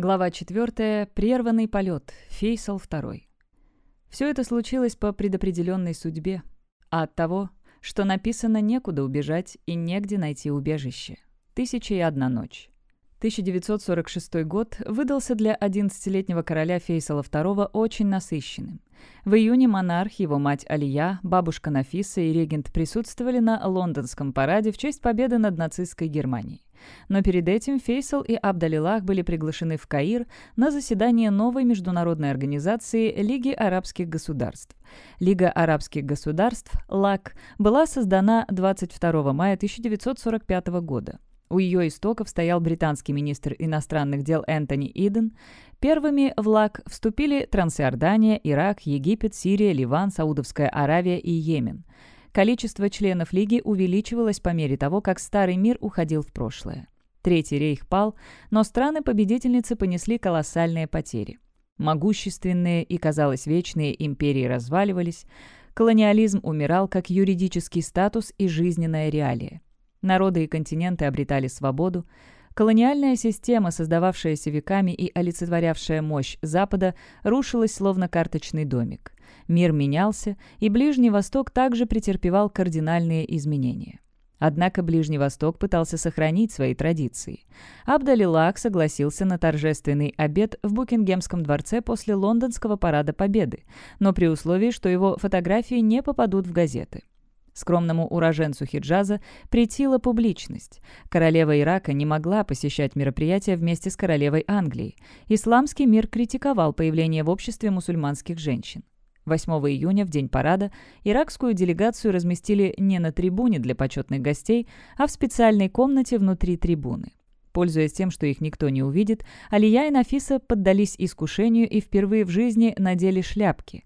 Глава 4. Прерванный полет. Фейсал II. Все это случилось по предопределенной судьбе, а от того, что написано некуда убежать и негде найти убежище. Тысяча и одна ночь. 1946 год выдался для 11-летнего короля Фейсала II очень насыщенным. В июне монарх, его мать Алия, бабушка Нафиса и регент присутствовали на лондонском параде в честь победы над нацистской Германией. Но перед этим Фейсал и Абдалилах были приглашены в Каир на заседание новой международной организации Лиги арабских государств. Лига арабских государств, ЛАК, была создана 22 мая 1945 года. У ее истоков стоял британский министр иностранных дел Энтони Иден. Первыми в ЛАК вступили Трансиордания, Ирак, Египет, Сирия, Ливан, Саудовская Аравия и Йемен. Количество членов Лиги увеличивалось по мере того, как Старый мир уходил в прошлое. Третий рейх пал, но страны-победительницы понесли колоссальные потери. Могущественные и, казалось, вечные империи разваливались, колониализм умирал как юридический статус и жизненная реалия. Народы и континенты обретали свободу. Колониальная система, создававшаяся веками и олицетворявшая мощь Запада, рушилась словно карточный домик. Мир менялся, и Ближний Восток также претерпевал кардинальные изменения. Однако Ближний Восток пытался сохранить свои традиции. Абдалилак согласился на торжественный обед в Букингемском дворце после лондонского парада Победы, но при условии, что его фотографии не попадут в газеты. Скромному уроженцу Хиджаза претила публичность. Королева Ирака не могла посещать мероприятия вместе с королевой Англии. Исламский мир критиковал появление в обществе мусульманских женщин. 8 июня, в день парада, иракскую делегацию разместили не на трибуне для почетных гостей, а в специальной комнате внутри трибуны. Пользуясь тем, что их никто не увидит, Алия и Нафиса поддались искушению и впервые в жизни надели шляпки.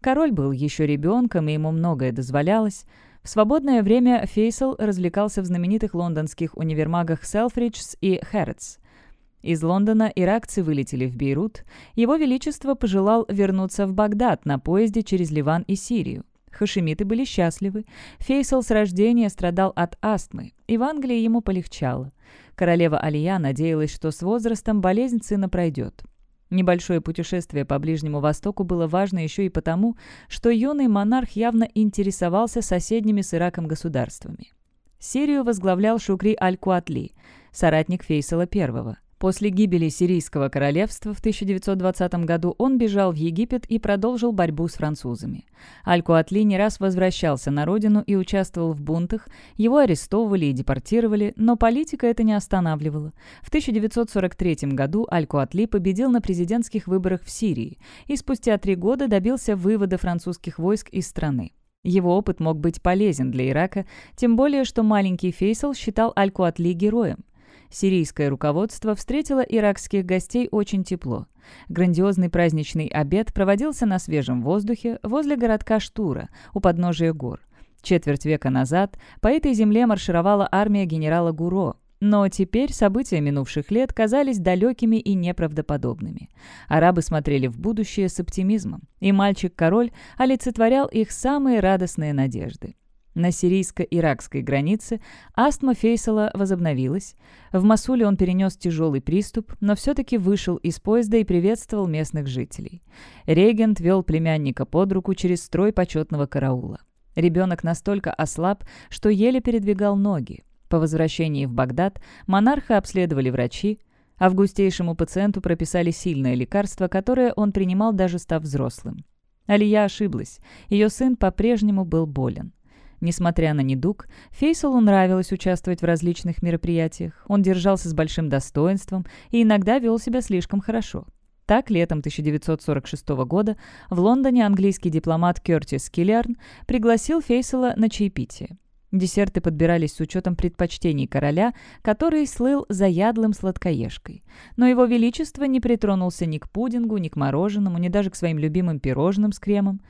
Король был еще ребенком, и ему многое дозволялось. В свободное время Фейсал развлекался в знаменитых лондонских универмагах Селфриджс и Хэрротс. Из Лондона иракцы вылетели в Бейрут. Его Величество пожелал вернуться в Багдад на поезде через Ливан и Сирию. Хашимиты были счастливы. Фейсал с рождения страдал от астмы, и в Англии ему полегчало. Королева Алия надеялась, что с возрастом болезнь сына пройдет. Небольшое путешествие по Ближнему Востоку было важно еще и потому, что юный монарх явно интересовался соседними с Ираком государствами. Сирию возглавлял Шукри Аль-Куатли, соратник Фейсала I. После гибели Сирийского королевства в 1920 году он бежал в Египет и продолжил борьбу с французами. Аль-Куатли не раз возвращался на родину и участвовал в бунтах, его арестовывали и депортировали, но политика это не останавливала. В 1943 году Аль-Куатли победил на президентских выборах в Сирии и спустя три года добился вывода французских войск из страны. Его опыт мог быть полезен для Ирака, тем более, что маленький Фейсал считал Аль-Куатли героем. Сирийское руководство встретило иракских гостей очень тепло. Грандиозный праздничный обед проводился на свежем воздухе возле городка Штура, у подножия гор. Четверть века назад по этой земле маршировала армия генерала Гуро, но теперь события минувших лет казались далекими и неправдоподобными. Арабы смотрели в будущее с оптимизмом, и мальчик-король олицетворял их самые радостные надежды. На сирийско-иракской границе астма Фейсала возобновилась. В Масуле он перенес тяжелый приступ, но все-таки вышел из поезда и приветствовал местных жителей. Регент вел племянника под руку через строй почетного караула. Ребенок настолько ослаб, что еле передвигал ноги. По возвращении в Багдад монарха обследовали врачи. Августейшему пациенту прописали сильное лекарство, которое он принимал даже став взрослым. Алия ошиблась. Ее сын по-прежнему был болен. Несмотря на недуг, Фейсалу нравилось участвовать в различных мероприятиях. Он держался с большим достоинством и иногда вел себя слишком хорошо. Так, летом 1946 года в Лондоне английский дипломат Кертис Киллиарн пригласил Фейсала на чаепитие. Десерты подбирались с учетом предпочтений короля, который слыл заядлым сладкоежкой. Но его величество не притронулся ни к пудингу, ни к мороженому, ни даже к своим любимым пирожным с кремом.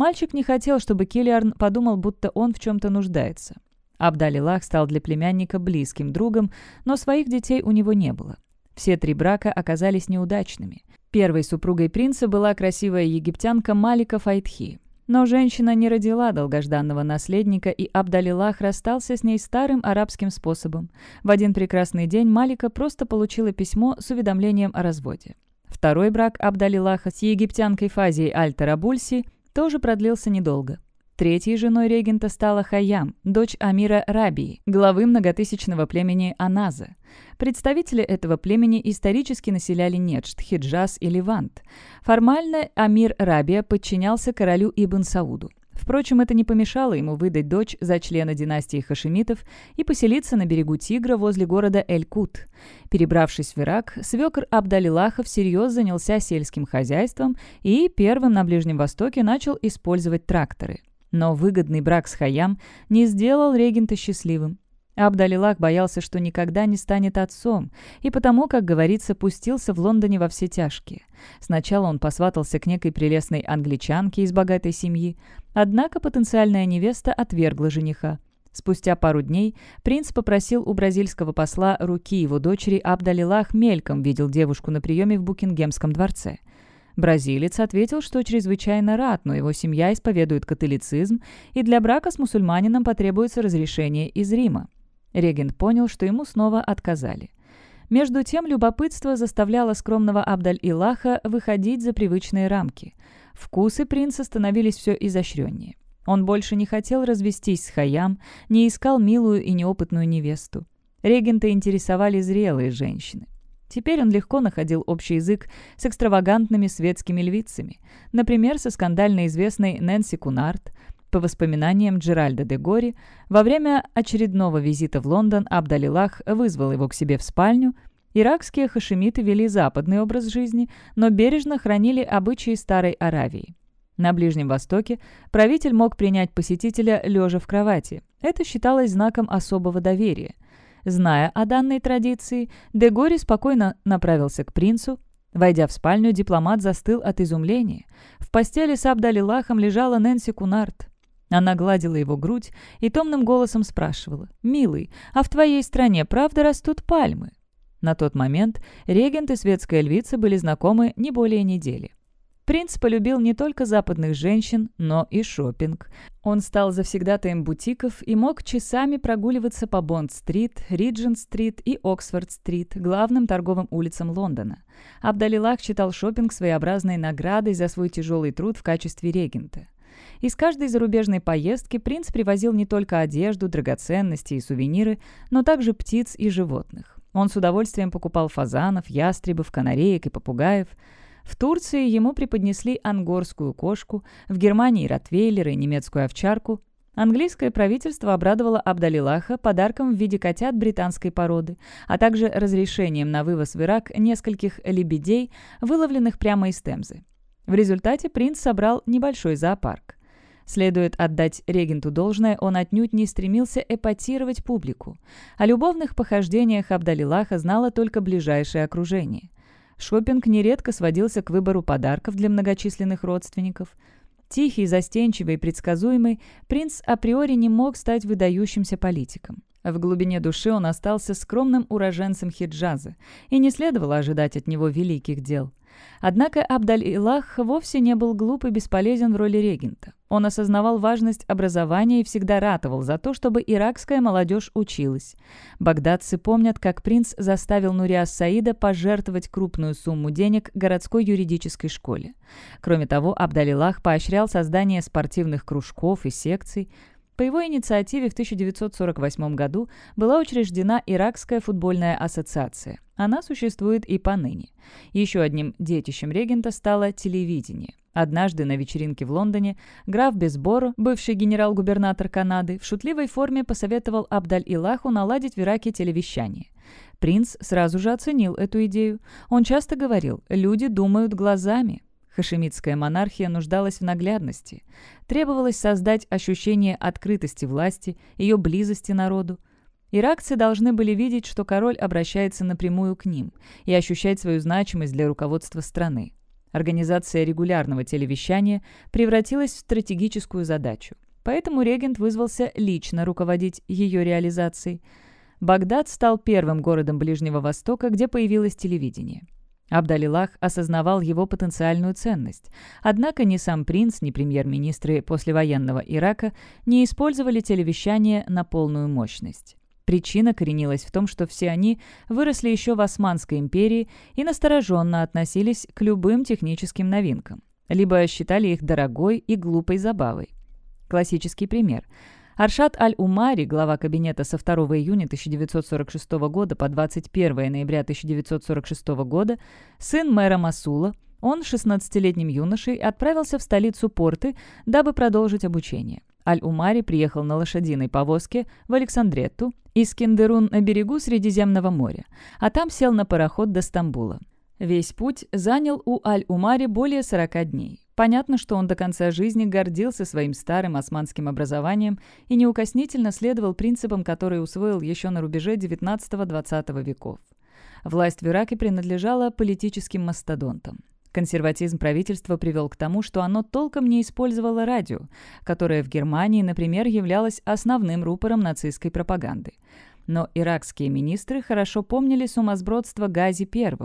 Мальчик не хотел, чтобы Киллиарн подумал, будто он в чем-то нуждается. Абдалилах стал для племянника близким другом, но своих детей у него не было. Все три брака оказались неудачными. Первой супругой принца была красивая египтянка Малика Файтхи. Но женщина не родила долгожданного наследника, и Абдалилах расстался с ней старым арабским способом. В один прекрасный день Малика просто получила письмо с уведомлением о разводе. Второй брак Абдалилаха с египтянкой Фазией Аль-Тарабульси тоже продлился недолго. Третьей женой регента стала Хайям, дочь Амира Рабии, главы многотысячного племени Аназа. Представители этого племени исторически населяли Неджд, Хиджаз и Левант. Формально Амир Рабия подчинялся королю Ибн Сауду. Впрочем, это не помешало ему выдать дочь за члена династии Хашемитов и поселиться на берегу Тигра возле города Эль-Кут. Перебравшись в Ирак, свекр Абдалилаха всерьез занялся сельским хозяйством и первым на Ближнем Востоке начал использовать тракторы. Но выгодный брак с Хаям не сделал регента счастливым. Абдалилах боялся, что никогда не станет отцом, и потому, как говорится, пустился в Лондоне во все тяжкие. Сначала он посватался к некой прелестной англичанке из богатой семьи, однако потенциальная невеста отвергла жениха. Спустя пару дней принц попросил у бразильского посла руки его дочери Абдалилах мельком видел девушку на приеме в Букингемском дворце. Бразилец ответил, что чрезвычайно рад, но его семья исповедует католицизм, и для брака с мусульманином потребуется разрешение из Рима. Регент понял, что ему снова отказали. Между тем, любопытство заставляло скромного Абдаль-Илаха выходить за привычные рамки. Вкусы принца становились все изощреннее. Он больше не хотел развестись с Хаям, не искал милую и неопытную невесту. Регента интересовали зрелые женщины. Теперь он легко находил общий язык с экстравагантными светскими львицами, например, со скандально известной Нэнси Кунарт, по воспоминаниям Джеральда де Гори, во время очередного визита в Лондон Абдалилах вызвал его к себе в спальню. Иракские хашемиты вели западный образ жизни, но бережно хранили обычаи Старой Аравии. На Ближнем Востоке правитель мог принять посетителя лежа в кровати. Это считалось знаком особого доверия. Зная о данной традиции, Дегори спокойно направился к принцу. Войдя в спальню, дипломат застыл от изумления. В постели с Абдалилахом лежала Нэнси Кунарт. Она гладила его грудь и томным голосом спрашивала, «Милый, а в твоей стране правда растут пальмы?» На тот момент регент и светская львица были знакомы не более недели. Принц полюбил не только западных женщин, но и шопинг. Он стал завсегдатаем бутиков и мог часами прогуливаться по Бонд-стрит, Риджент-стрит и Оксфорд-стрит, главным торговым улицам Лондона. Абдалилах считал шопинг своеобразной наградой за свой тяжелый труд в качестве регента. Из каждой зарубежной поездки принц привозил не только одежду, драгоценности и сувениры, но также птиц и животных. Он с удовольствием покупал фазанов, ястребов, канареек и попугаев. В Турции ему преподнесли ангорскую кошку, в Германии – ротвейлера и немецкую овчарку. Английское правительство обрадовало Абдалилаха подарком в виде котят британской породы, а также разрешением на вывоз в Ирак нескольких лебедей, выловленных прямо из Темзы. В результате принц собрал небольшой зоопарк. Следует отдать регенту должное, он отнюдь не стремился эпатировать публику. О любовных похождениях Абдалилаха знало только ближайшее окружение. Шопинг нередко сводился к выбору подарков для многочисленных родственников. Тихий, застенчивый и предсказуемый, принц априори не мог стать выдающимся политиком. В глубине души он остался скромным уроженцем Хиджаза, и не следовало ожидать от него великих дел. Однако Абдаль-Илах вовсе не был глуп и бесполезен в роли регента. Он осознавал важность образования и всегда ратовал за то, чтобы иракская молодежь училась. Багдадцы помнят, как принц заставил Нуриас Саида пожертвовать крупную сумму денег городской юридической школе. Кроме того, Абдалилах поощрял создание спортивных кружков и секций. По его инициативе в 1948 году была учреждена Иракская футбольная ассоциация. Она существует и поныне. Еще одним детищем регента стало телевидение. Однажды на вечеринке в Лондоне граф Безборо, бывший генерал-губернатор Канады, в шутливой форме посоветовал Абдаль-Илаху наладить в Ираке телевещание. Принц сразу же оценил эту идею. Он часто говорил «люди думают глазами». Хашемитская монархия нуждалась в наглядности. Требовалось создать ощущение открытости власти, ее близости народу. Иракцы должны были видеть, что король обращается напрямую к ним и ощущать свою значимость для руководства страны. Организация регулярного телевещания превратилась в стратегическую задачу. Поэтому регент вызвался лично руководить ее реализацией. Багдад стал первым городом Ближнего Востока, где появилось телевидение. Абдалилах осознавал его потенциальную ценность. Однако ни сам принц, ни премьер-министры послевоенного Ирака не использовали телевещание на полную мощность. Причина коренилась в том, что все они выросли еще в Османской империи и настороженно относились к любым техническим новинкам, либо считали их дорогой и глупой забавой. Классический пример – Аршат Аль-Умари, глава кабинета со 2 июня 1946 года по 21 ноября 1946 года, сын мэра Масула, он 16-летним юношей отправился в столицу Порты, дабы продолжить обучение. Аль-Умари приехал на лошадиной повозке в Александретту из Киндерун на берегу Средиземного моря, а там сел на пароход до Стамбула. Весь путь занял у Аль-Умари более 40 дней. Понятно, что он до конца жизни гордился своим старым османским образованием и неукоснительно следовал принципам, которые усвоил еще на рубеже XIX-XX веков. Власть в Ираке принадлежала политическим мастодонтам. Консерватизм правительства привел к тому, что оно толком не использовало радио, которое в Германии, например, являлось основным рупором нацистской пропаганды. Но иракские министры хорошо помнили сумасбродство Гази I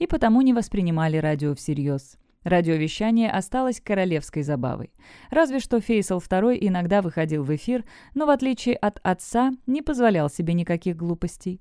и потому не воспринимали радио всерьез. Радиовещание осталось королевской забавой. Разве что Фейсал II иногда выходил в эфир, но в отличие от отца не позволял себе никаких глупостей.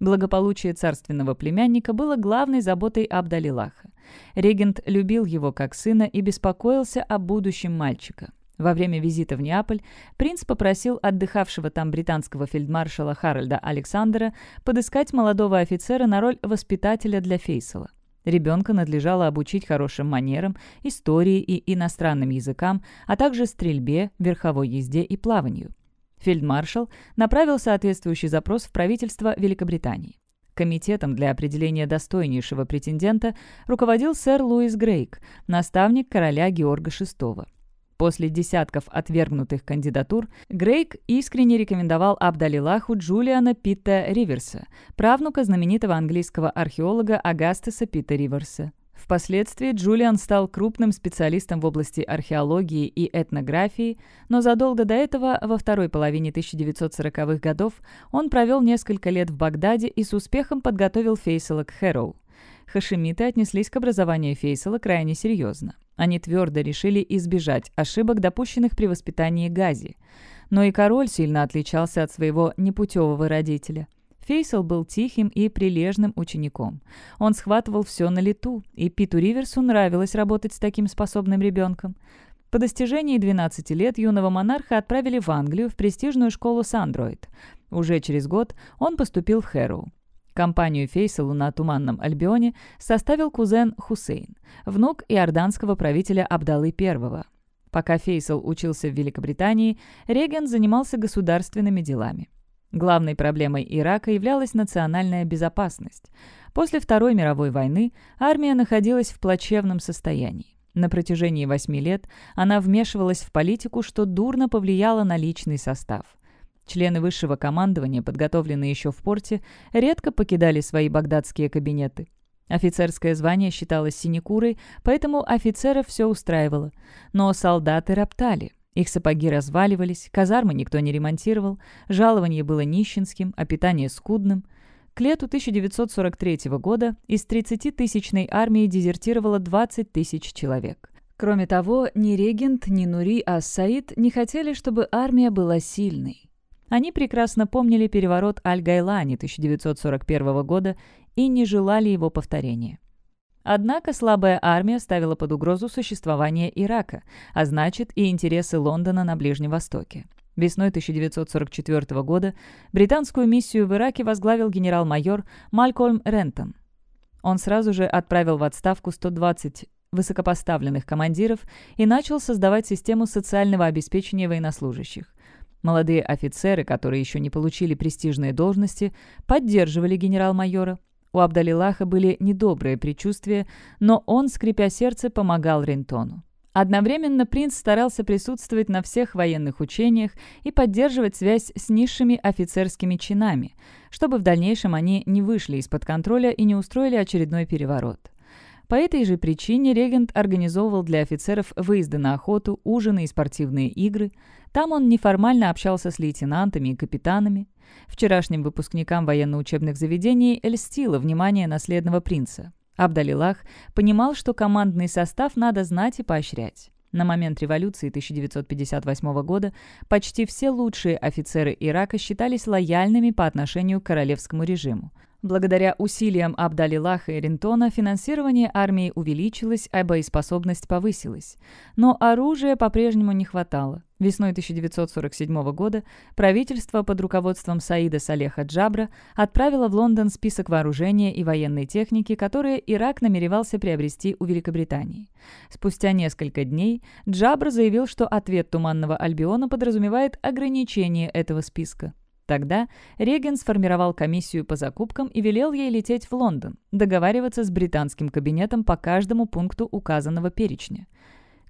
Благополучие царственного племянника было главной заботой Абдалилаха. Регент любил его как сына и беспокоился о будущем мальчика. Во время визита в Неаполь принц попросил отдыхавшего там британского фельдмаршала Харальда Александра подыскать молодого офицера на роль воспитателя для Фейсала. Ребенка надлежало обучить хорошим манерам, истории и иностранным языкам, а также стрельбе, верховой езде и плаванию. Фельдмаршал направил соответствующий запрос в правительство Великобритании. Комитетом для определения достойнейшего претендента руководил сэр Луис Грейк, наставник короля Георга VI. После десятков отвергнутых кандидатур Грейк искренне рекомендовал Абдалилаху Джулиана Питта Риверса, правнука знаменитого английского археолога Агастеса Питта Риверса. Впоследствии Джулиан стал крупным специалистом в области археологии и этнографии, но задолго до этого, во второй половине 1940-х годов, он провел несколько лет в Багдаде и с успехом подготовил Фейсала к Хэроу. Хашимиты отнеслись к образованию Фейсала крайне серьезно. Они твердо решили избежать ошибок, допущенных при воспитании Гази. Но и король сильно отличался от своего непутевого родителя. Фейсал был тихим и прилежным учеником. Он схватывал все на лету, и Питу Риверсу нравилось работать с таким способным ребенком. По достижении 12 лет юного монарха отправили в Англию в престижную школу Сандроид. Уже через год он поступил в Хэроу. Компанию Фейсалу на Туманном Альбионе составил кузен Хусейн, внук иорданского правителя Абдалы I. Пока Фейсал учился в Великобритании, Реген занимался государственными делами. Главной проблемой Ирака являлась национальная безопасность. После Второй мировой войны армия находилась в плачевном состоянии. На протяжении восьми лет она вмешивалась в политику, что дурно повлияло на личный состав – Члены высшего командования, подготовленные еще в порте, редко покидали свои багдадские кабинеты. Офицерское звание считалось синекурой, поэтому офицеров все устраивало. Но солдаты роптали. Их сапоги разваливались, казармы никто не ремонтировал, жалование было нищенским, а питание скудным. К лету 1943 года из 30-тысячной армии дезертировало 20 тысяч человек. Кроме того, ни регент, ни Нури Ас-Саид не хотели, чтобы армия была сильной. Они прекрасно помнили переворот Аль-Гайлани 1941 года и не желали его повторения. Однако слабая армия ставила под угрозу существование Ирака, а значит и интересы Лондона на Ближнем Востоке. Весной 1944 года британскую миссию в Ираке возглавил генерал-майор Малькольм Рентон. Он сразу же отправил в отставку 120 высокопоставленных командиров и начал создавать систему социального обеспечения военнослужащих. Молодые офицеры, которые еще не получили престижные должности, поддерживали генерал-майора. У Абдалилаха были недобрые предчувствия, но он, скрипя сердце, помогал Рентону. Одновременно принц старался присутствовать на всех военных учениях и поддерживать связь с низшими офицерскими чинами, чтобы в дальнейшем они не вышли из-под контроля и не устроили очередной переворот. По этой же причине регент организовывал для офицеров выезды на охоту, ужины и спортивные игры. Там он неформально общался с лейтенантами и капитанами. Вчерашним выпускникам военно-учебных заведений льстило внимание наследного принца. Абдалилах понимал, что командный состав надо знать и поощрять. На момент революции 1958 года почти все лучшие офицеры Ирака считались лояльными по отношению к королевскому режиму. Благодаря усилиям Абдалилаха и Рентона финансирование армии увеличилось, а боеспособность повысилась. Но оружия по-прежнему не хватало. Весной 1947 года правительство под руководством Саида Салеха Джабра отправило в Лондон список вооружения и военной техники, которые Ирак намеревался приобрести у Великобритании. Спустя несколько дней Джабр заявил, что ответ Туманного Альбиона подразумевает ограничение этого списка. Тогда Реген сформировал комиссию по закупкам и велел ей лететь в Лондон, договариваться с британским кабинетом по каждому пункту указанного перечня.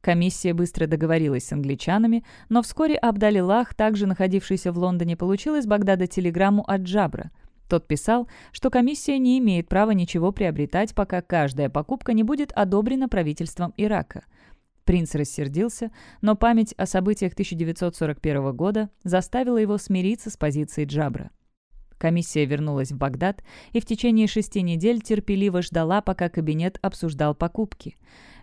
Комиссия быстро договорилась с англичанами, но вскоре Абдалилах, также находившийся в Лондоне, получил из Багдада телеграмму от Джабра. Тот писал, что комиссия не имеет права ничего приобретать, пока каждая покупка не будет одобрена правительством Ирака. Принц рассердился, но память о событиях 1941 года заставила его смириться с позицией Джабра. Комиссия вернулась в Багдад и в течение шести недель терпеливо ждала, пока кабинет обсуждал покупки.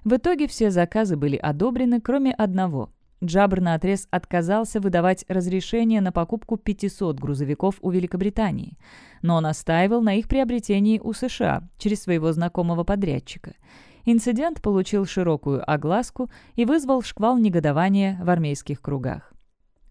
В итоге все заказы были одобрены, кроме одного. Джабр наотрез отказался выдавать разрешение на покупку 500 грузовиков у Великобритании, но настаивал на их приобретении у США через своего знакомого подрядчика – Инцидент получил широкую огласку и вызвал шквал негодования в армейских кругах.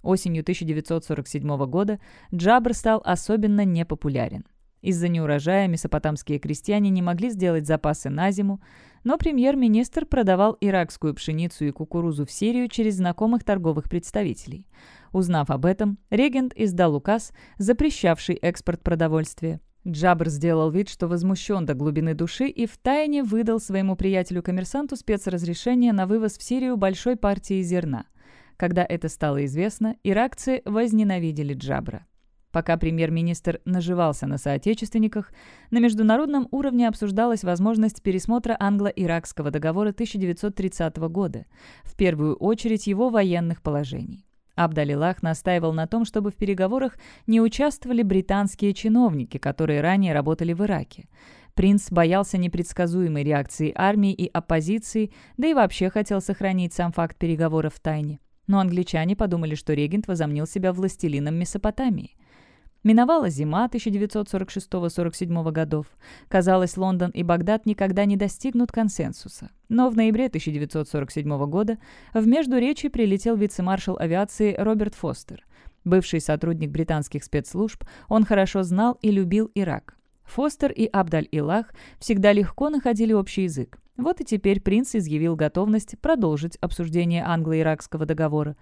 Осенью 1947 года Джабр стал особенно непопулярен. Из-за неурожая месопотамские крестьяне не могли сделать запасы на зиму, но премьер-министр продавал иракскую пшеницу и кукурузу в Сирию через знакомых торговых представителей. Узнав об этом, регент издал указ, запрещавший экспорт продовольствия. Джабр сделал вид, что возмущен до глубины души и втайне выдал своему приятелю-коммерсанту спецразрешение на вывоз в Сирию большой партии зерна. Когда это стало известно, иракцы возненавидели Джабра. Пока премьер-министр наживался на соотечественниках, на международном уровне обсуждалась возможность пересмотра англо-иракского договора 1930 года, в первую очередь его военных положений. Абдалилах настаивал на том, чтобы в переговорах не участвовали британские чиновники, которые ранее работали в Ираке. Принц боялся непредсказуемой реакции армии и оппозиции, да и вообще хотел сохранить сам факт переговоров в тайне. Но англичане подумали, что регент возомнил себя властелином Месопотамии. Миновала зима 1946-47 годов. Казалось, Лондон и Багдад никогда не достигнут консенсуса. Но в ноябре 1947 года в Междуречи прилетел вице-маршал авиации Роберт Фостер. Бывший сотрудник британских спецслужб, он хорошо знал и любил Ирак. Фостер и Абдаль-Илах всегда легко находили общий язык. Вот и теперь принц изъявил готовность продолжить обсуждение англо-иракского договора.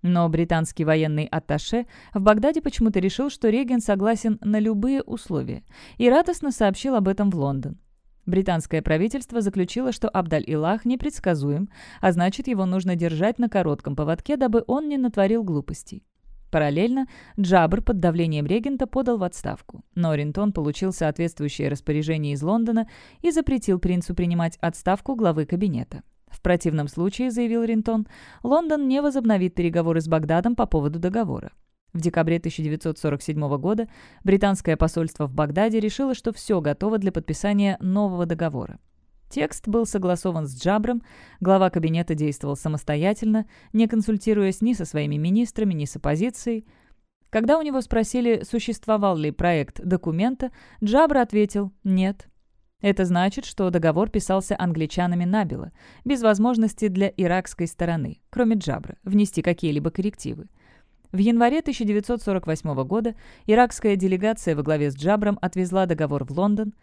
Но британский военный атташе в Багдаде почему-то решил, что Реген согласен на любые условия, и радостно сообщил об этом в Лондон. Британское правительство заключило, что Абдаль-Илах непредсказуем, а значит, его нужно держать на коротком поводке, дабы он не натворил глупостей. Параллельно Джабр под давлением регента подал в отставку, но Ринтон получил соответствующее распоряжение из Лондона и запретил принцу принимать отставку главы кабинета. В противном случае, заявил Ринтон, Лондон не возобновит переговоры с Багдадом по поводу договора. В декабре 1947 года британское посольство в Багдаде решило, что все готово для подписания нового договора. Текст был согласован с Джабром, глава кабинета действовал самостоятельно, не консультируясь ни со своими министрами, ни с оппозицией. Когда у него спросили, существовал ли проект документа, Джабр ответил «нет». Это значит, что договор писался англичанами набело, без возможности для иракской стороны, кроме Джабра, внести какие-либо коррективы. В январе 1948 года иракская делегация во главе с Джабром отвезла договор в Лондон.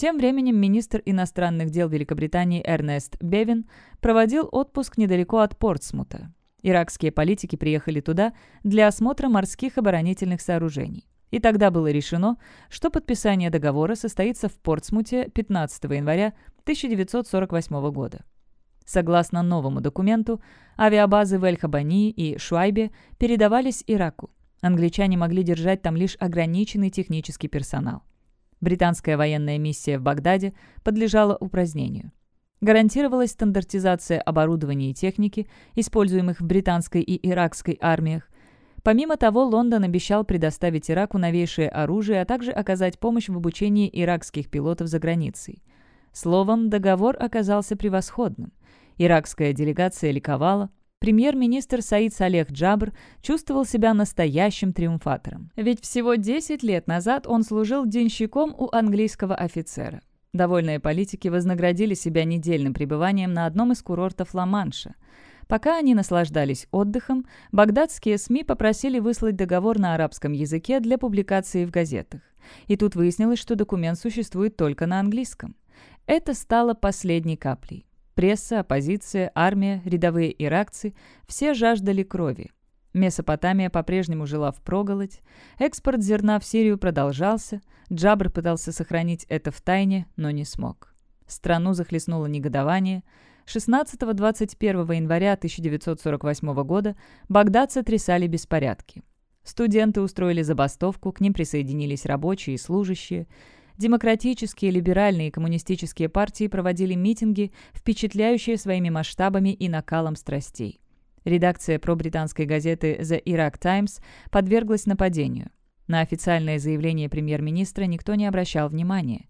Тем временем министр иностранных дел Великобритании Эрнест Бевин проводил отпуск недалеко от Портсмута. Иракские политики приехали туда для осмотра морских оборонительных сооружений. И тогда было решено, что подписание договора состоится в Портсмуте 15 января 1948 года. Согласно новому документу, авиабазы в Эль-Хабани и Шуайбе передавались Ираку. Англичане могли держать там лишь ограниченный технический персонал. Британская военная миссия в Багдаде подлежала упразднению. Гарантировалась стандартизация оборудования и техники, используемых в британской и иракской армиях, Помимо того, Лондон обещал предоставить Ираку новейшее оружие, а также оказать помощь в обучении иракских пилотов за границей. Словом, договор оказался превосходным. Иракская делегация ликовала, Премьер-министр Саид Салех Джабр чувствовал себя настоящим триумфатором. Ведь всего 10 лет назад он служил денщиком у английского офицера. Довольные политики вознаградили себя недельным пребыванием на одном из курортов Ла-Манша. Пока они наслаждались отдыхом, багдадские СМИ попросили выслать договор на арабском языке для публикации в газетах. И тут выяснилось, что документ существует только на английском. Это стало последней каплей. Пресса, оппозиция, армия, рядовые иракцы – все жаждали крови. Месопотамия по-прежнему жила впроголодь, экспорт зерна в Сирию продолжался, Джабр пытался сохранить это в тайне, но не смог. Страну захлестнуло негодование. 16-21 января 1948 года Багдад сотрясали беспорядки. Студенты устроили забастовку, к ним присоединились рабочие и служащие – Демократические, либеральные и коммунистические партии проводили митинги, впечатляющие своими масштабами и накалом страстей. Редакция пробританской газеты The Iraq Times подверглась нападению. На официальное заявление премьер-министра никто не обращал внимания.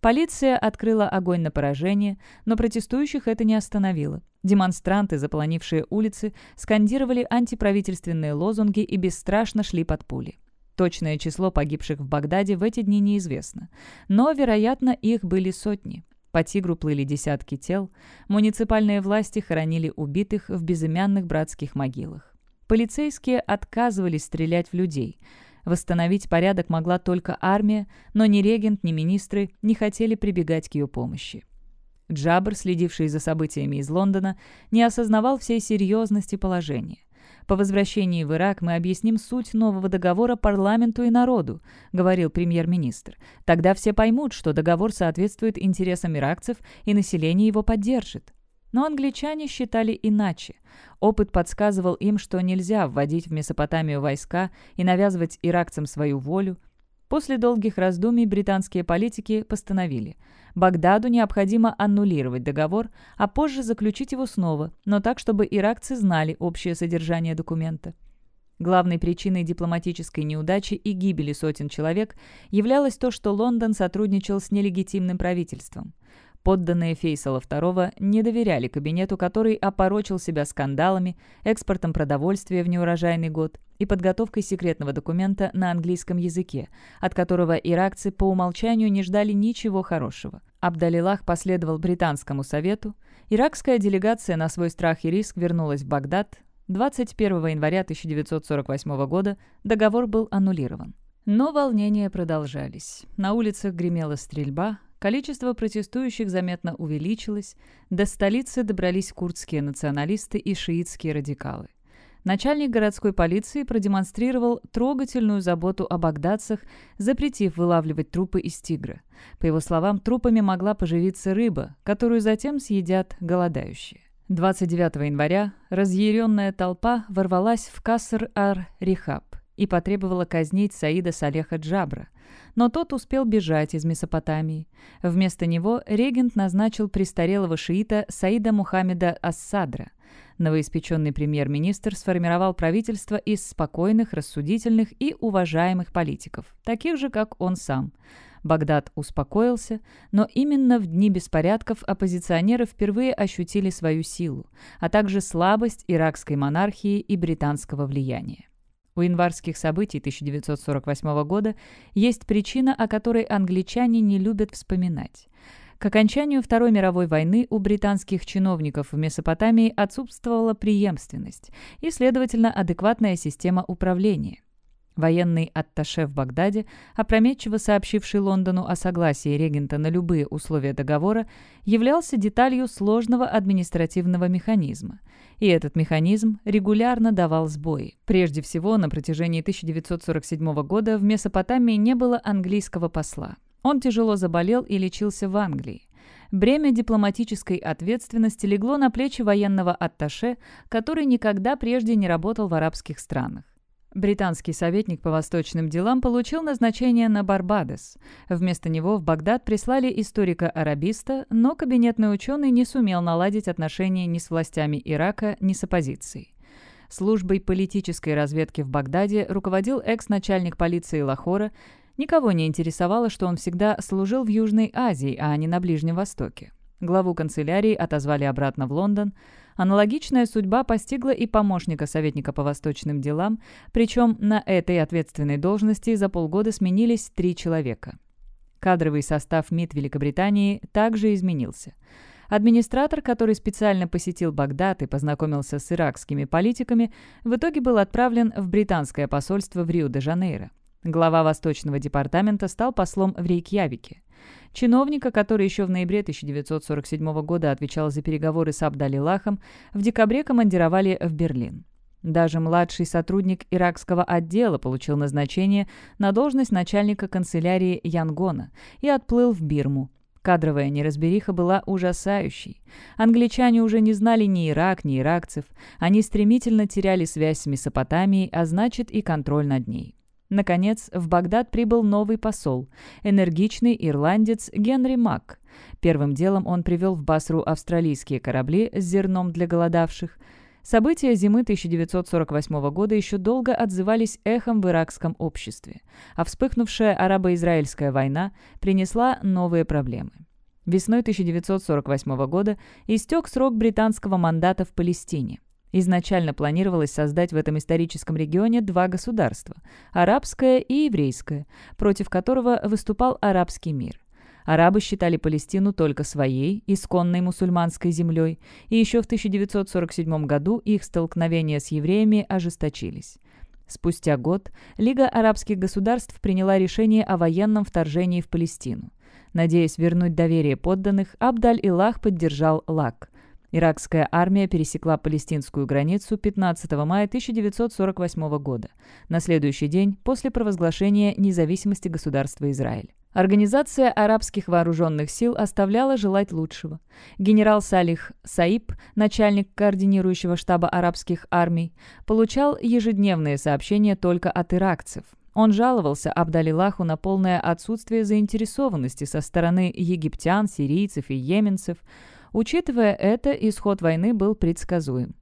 Полиция открыла огонь на поражение, но протестующих это не остановило. Демонстранты, заполонившие улицы, скандировали антиправительственные лозунги и бесстрашно шли под пули. Точное число погибших в Багдаде в эти дни неизвестно. Но, вероятно, их были сотни. По Тигру плыли десятки тел. Муниципальные власти хоронили убитых в безымянных братских могилах. Полицейские отказывались стрелять в людей. Восстановить порядок могла только армия, но ни регент, ни министры не хотели прибегать к ее помощи. Джабр, следивший за событиями из Лондона, не осознавал всей серьезности положения. По возвращении в Ирак мы объясним суть нового договора парламенту и народу», — говорил премьер-министр. «Тогда все поймут, что договор соответствует интересам иракцев и население его поддержит». Но англичане считали иначе. Опыт подсказывал им, что нельзя вводить в Месопотамию войска и навязывать иракцам свою волю. После долгих раздумий британские политики постановили – Багдаду необходимо аннулировать договор, а позже заключить его снова, но так, чтобы иракцы знали общее содержание документа. Главной причиной дипломатической неудачи и гибели сотен человек являлось то, что Лондон сотрудничал с нелегитимным правительством. Подданные Фейсала II не доверяли кабинету, который опорочил себя скандалами, экспортом продовольствия в неурожайный год и подготовкой секретного документа на английском языке, от которого иракцы по умолчанию не ждали ничего хорошего. Абдалилах последовал британскому совету, иракская делегация на свой страх и риск вернулась в Багдад. 21 января 1948 года договор был аннулирован. Но волнения продолжались. На улицах гремела стрельба, Количество протестующих заметно увеличилось, до столицы добрались курдские националисты и шиитские радикалы. Начальник городской полиции продемонстрировал трогательную заботу о багдадцах, запретив вылавливать трупы из тигра. По его словам, трупами могла поживиться рыба, которую затем съедят голодающие. 29 января разъяренная толпа ворвалась в Кассер-ар-Рихаб и потребовала казнить Саида Салеха Джабра, но тот успел бежать из Месопотамии. Вместо него регент назначил престарелого шиита Саида Мухаммеда Ассадра. Новоиспеченный премьер-министр сформировал правительство из спокойных, рассудительных и уважаемых политиков, таких же, как он сам. Багдад успокоился, но именно в дни беспорядков оппозиционеры впервые ощутили свою силу, а также слабость иракской монархии и британского влияния. У январских событий 1948 года есть причина, о которой англичане не любят вспоминать. К окончанию Второй мировой войны у британских чиновников в Месопотамии отсутствовала преемственность и, следовательно, адекватная система управления. Военный атташе в Багдаде, опрометчиво сообщивший Лондону о согласии регента на любые условия договора, являлся деталью сложного административного механизма. И этот механизм регулярно давал сбои. Прежде всего, на протяжении 1947 года в Месопотамии не было английского посла. Он тяжело заболел и лечился в Англии. Бремя дипломатической ответственности легло на плечи военного атташе, который никогда прежде не работал в арабских странах. Британский советник по восточным делам получил назначение на Барбадос. Вместо него в Багдад прислали историка-арабиста, но кабинетный ученый не сумел наладить отношения ни с властями Ирака, ни с оппозицией. Службой политической разведки в Багдаде руководил экс-начальник полиции Лахора, Никого не интересовало, что он всегда служил в Южной Азии, а не на Ближнем Востоке. Главу канцелярии отозвали обратно в Лондон. Аналогичная судьба постигла и помощника советника по восточным делам, причем на этой ответственной должности за полгода сменились три человека. Кадровый состав МИД Великобритании также изменился. Администратор, который специально посетил Багдад и познакомился с иракскими политиками, в итоге был отправлен в британское посольство в Рио-де-Жанейро. Глава Восточного департамента стал послом в Рейкьявике. Чиновника, который еще в ноябре 1947 года отвечал за переговоры с Абдалилахом, в декабре командировали в Берлин. Даже младший сотрудник иракского отдела получил назначение на должность начальника канцелярии Янгона и отплыл в Бирму. Кадровая неразбериха была ужасающей. Англичане уже не знали ни Ирак, ни иракцев. Они стремительно теряли связь с Месопотамией, а значит и контроль над ней. Наконец, в Багдад прибыл новый посол, энергичный ирландец Генри Мак. Первым делом он привел в Басру австралийские корабли с зерном для голодавших. События зимы 1948 года еще долго отзывались эхом в иракском обществе, а вспыхнувшая арабо-израильская война принесла новые проблемы. Весной 1948 года истек срок британского мандата в Палестине. Изначально планировалось создать в этом историческом регионе два государства – арабское и еврейское, против которого выступал арабский мир. Арабы считали Палестину только своей, исконной мусульманской землей, и еще в 1947 году их столкновения с евреями ожесточились. Спустя год Лига арабских государств приняла решение о военном вторжении в Палестину. Надеясь вернуть доверие подданных, Абдаль-Илах поддержал Лак – Иракская армия пересекла палестинскую границу 15 мая 1948 года, на следующий день после провозглашения независимости государства Израиль. Организация арабских вооруженных сил оставляла желать лучшего. Генерал Салих Саиб, начальник координирующего штаба арабских армий, получал ежедневные сообщения только от иракцев. Он жаловался Абдалилаху на полное отсутствие заинтересованности со стороны египтян, сирийцев и йеменцев – Учитывая это, исход войны был предсказуем.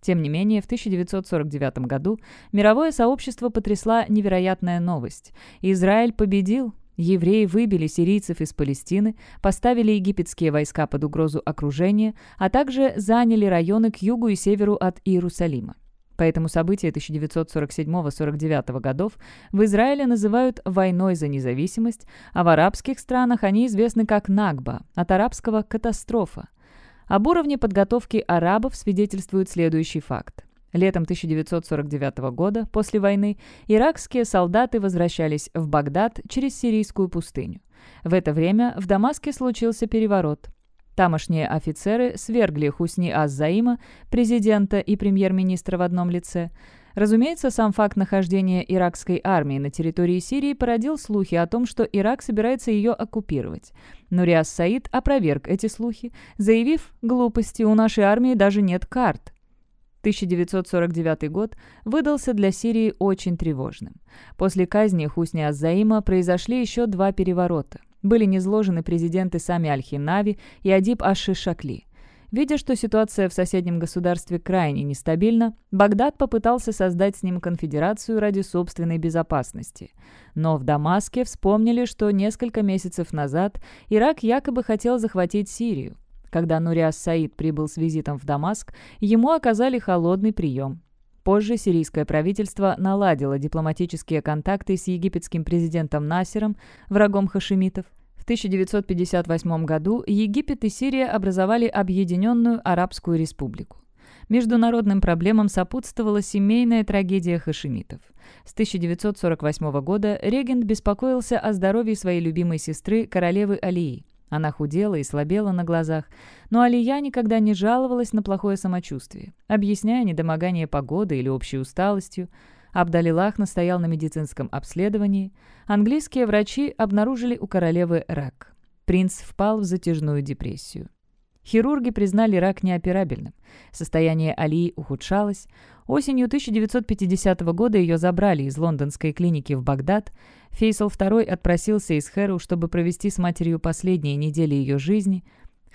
Тем не менее, в 1949 году мировое сообщество потрясла невероятная новость. Израиль победил, евреи выбили сирийцев из Палестины, поставили египетские войска под угрозу окружения, а также заняли районы к югу и северу от Иерусалима. Поэтому события 1947-49 годов в Израиле называют «войной за независимость», а в арабских странах они известны как «Нагба», от арабского «катастрофа». Об уровне подготовки арабов свидетельствует следующий факт. Летом 1949 года, после войны, иракские солдаты возвращались в Багдад через сирийскую пустыню. В это время в Дамаске случился переворот. Тамошние офицеры свергли Хусни Аз-Заима, президента и премьер-министра в одном лице. Разумеется, сам факт нахождения иракской армии на территории Сирии породил слухи о том, что Ирак собирается ее оккупировать. Но Риас Саид опроверг эти слухи, заявив «глупости, у нашей армии даже нет карт». 1949 год выдался для Сирии очень тревожным. После казни Хусни Аз-Заима произошли еще два переворота – были низложены президенты сами Аль-Хинави и Адиб Аш-Шакли. Видя, что ситуация в соседнем государстве крайне нестабильна, Багдад попытался создать с ним конфедерацию ради собственной безопасности. Но в Дамаске вспомнили, что несколько месяцев назад Ирак якобы хотел захватить Сирию. Когда Нуриас Саид прибыл с визитом в Дамаск, ему оказали холодный прием. Позже сирийское правительство наладило дипломатические контакты с египетским президентом Насером, врагом хашемитов. В 1958 году Египет и Сирия образовали Объединенную Арабскую Республику. Международным проблемам сопутствовала семейная трагедия хашемитов. С 1948 года регент беспокоился о здоровье своей любимой сестры, королевы Алии. Она худела и слабела на глазах, но Алия никогда не жаловалась на плохое самочувствие, объясняя недомогание погоды или общей усталостью. Абдалилах настоял на медицинском обследовании. Английские врачи обнаружили у королевы рак. Принц впал в затяжную депрессию. Хирурги признали рак неоперабельным. Состояние Алии ухудшалось. Осенью 1950 года ее забрали из лондонской клиники в Багдад. Фейсал II отпросился из Хэру, чтобы провести с матерью последние недели ее жизни.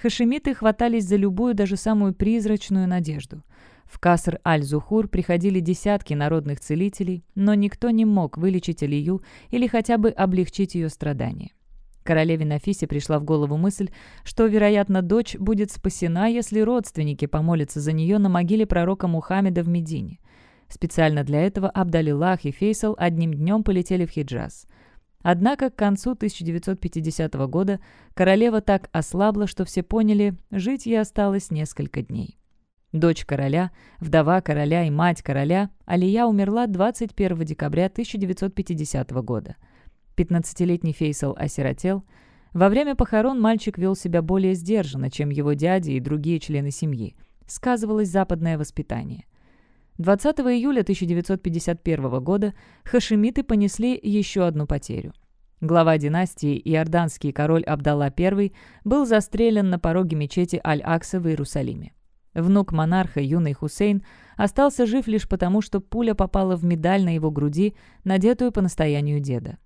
Хашемиты хватались за любую, даже самую призрачную надежду. В Каср-аль-Зухур приходили десятки народных целителей, но никто не мог вылечить Алию или хотя бы облегчить ее страдания. Королеве Нафисе пришла в голову мысль, что, вероятно, дочь будет спасена, если родственники помолятся за нее на могиле пророка Мухаммеда в Медине. Специально для этого Абдалилах и Фейсал одним днем полетели в Хиджаз. Однако к концу 1950 года королева так ослабла, что все поняли, жить ей осталось несколько дней. Дочь короля, вдова короля и мать короля, Алия умерла 21 декабря 1950 года. 15-летний Фейсал осиротел. Во время похорон мальчик вел себя более сдержанно, чем его дяди и другие члены семьи. Сказывалось западное воспитание. 20 июля 1951 года хашимиты понесли еще одну потерю. Глава династии, иорданский король Абдалла I, был застрелен на пороге мечети Аль-Акса в Иерусалиме. Внук монарха, юный Хусейн, остался жив лишь потому, что пуля попала в медаль на его груди, надетую по настоянию деда.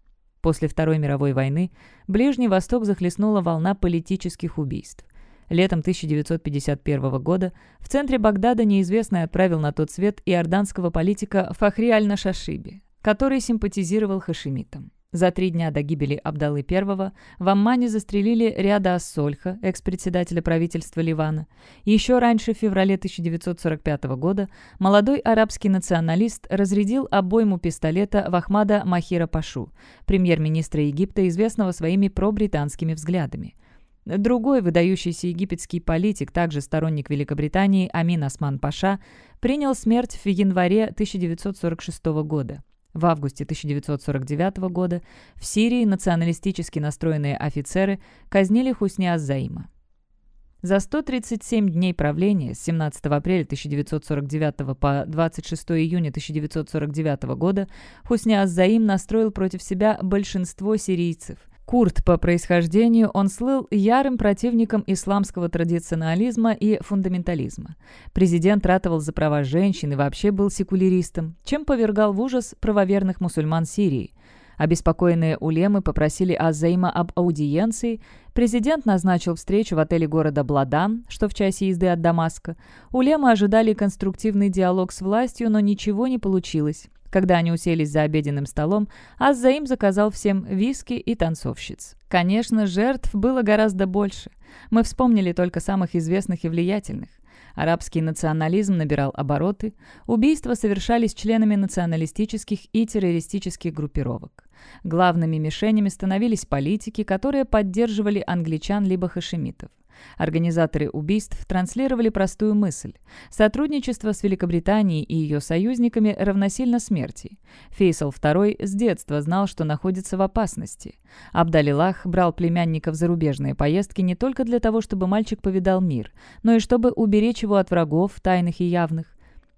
После Второй мировой войны Ближний Восток захлестнула волна политических убийств. Летом 1951 года в центре Багдада неизвестный отправил на тот свет иорданского политика Фахри аль-Нашашиби, который симпатизировал хашимитам. За три дня до гибели Абдалы I в Аммане застрелили Ряда Ассольха, экс-председателя правительства Ливана. Еще раньше, в феврале 1945 года, молодой арабский националист разрядил обойму пистолета в Ахмада Махира Пашу, премьер-министра Египта, известного своими пробританскими взглядами. Другой выдающийся египетский политик, также сторонник Великобритании Амин Осман Паша, принял смерть в январе 1946 года. В августе 1949 года в Сирии националистически настроенные офицеры казнили Хусни Аззаима. За 137 дней правления с 17 апреля 1949 по 26 июня 1949 года Хусни Аззаим настроил против себя большинство сирийцев – Курд по происхождению, он слыл ярым противником исламского традиционализма и фундаментализма. Президент ратовал за права женщин и вообще был секуляристом, чем повергал в ужас правоверных мусульман Сирии. Обеспокоенные улемы попросили Азейма об аудиенции. Президент назначил встречу в отеле города Бладан, что в часе езды от Дамаска. Улемы ожидали конструктивный диалог с властью, но ничего не получилось. Когда они уселись за обеденным столом, Аззаим заказал всем виски и танцовщиц. Конечно, жертв было гораздо больше. Мы вспомнили только самых известных и влиятельных. Арабский национализм набирал обороты, убийства совершались членами националистических и террористических группировок. Главными мишенями становились политики, которые поддерживали англичан либо хашемитов. Организаторы убийств транслировали простую мысль. Сотрудничество с Великобританией и ее союзниками равносильно смерти. Фейсал II с детства знал, что находится в опасности. Абдалилах брал племянника в зарубежные поездки не только для того, чтобы мальчик повидал мир, но и чтобы уберечь его от врагов, тайных и явных.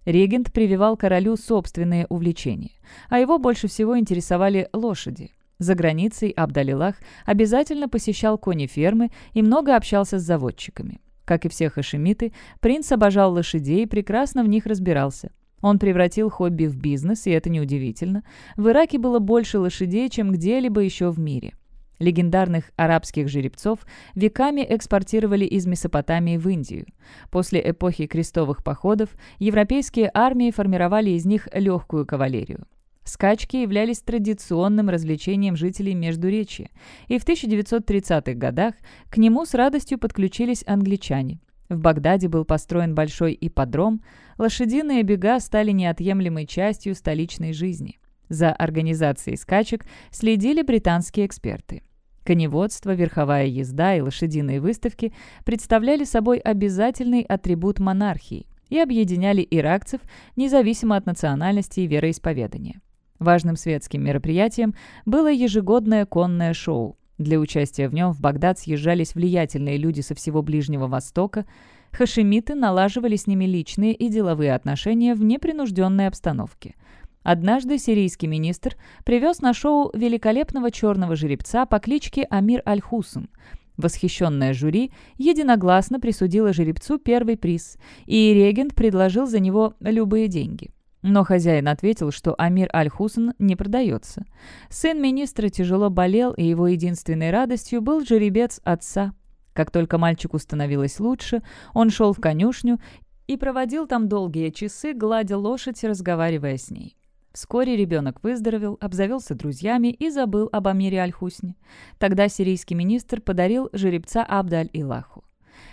Регент прививал королю собственные увлечения, а его больше всего интересовали лошади. За границей Абдалилах обязательно посещал кони-фермы и много общался с заводчиками. Как и все хашемиты, принц обожал лошадей и прекрасно в них разбирался. Он превратил хобби в бизнес, и это неудивительно. В Ираке было больше лошадей, чем где-либо еще в мире. Легендарных арабских жеребцов веками экспортировали из Месопотамии в Индию. После эпохи крестовых походов европейские армии формировали из них легкую кавалерию. Скачки являлись традиционным развлечением жителей Междуречья, и в 1930-х годах к нему с радостью подключились англичане. В Багдаде был построен большой ипподром, лошадиные бега стали неотъемлемой частью столичной жизни. За организацией скачек следили британские эксперты. Коневодство, верховая езда и лошадиные выставки представляли собой обязательный атрибут монархии и объединяли иракцев независимо от национальности и вероисповедания. Важным светским мероприятием было ежегодное конное шоу. Для участия в нем в Багдад съезжались влиятельные люди со всего Ближнего Востока. Хашемиты налаживали с ними личные и деловые отношения в непринужденной обстановке. Однажды сирийский министр привез на шоу великолепного черного жеребца по кличке Амир Аль-Хусн. Восхищенное жюри единогласно присудило жеребцу первый приз, и регент предложил за него любые деньги. Но хозяин ответил, что Амир Аль-Хусн не продается. Сын министра тяжело болел, и его единственной радостью был жеребец отца. Как только мальчику становилось лучше, он шел в конюшню и проводил там долгие часы, гладя лошадь и разговаривая с ней. Вскоре ребенок выздоровел, обзавелся друзьями и забыл об Амире Аль-Хусне. Тогда сирийский министр подарил жеребца Абдаль-Илаху.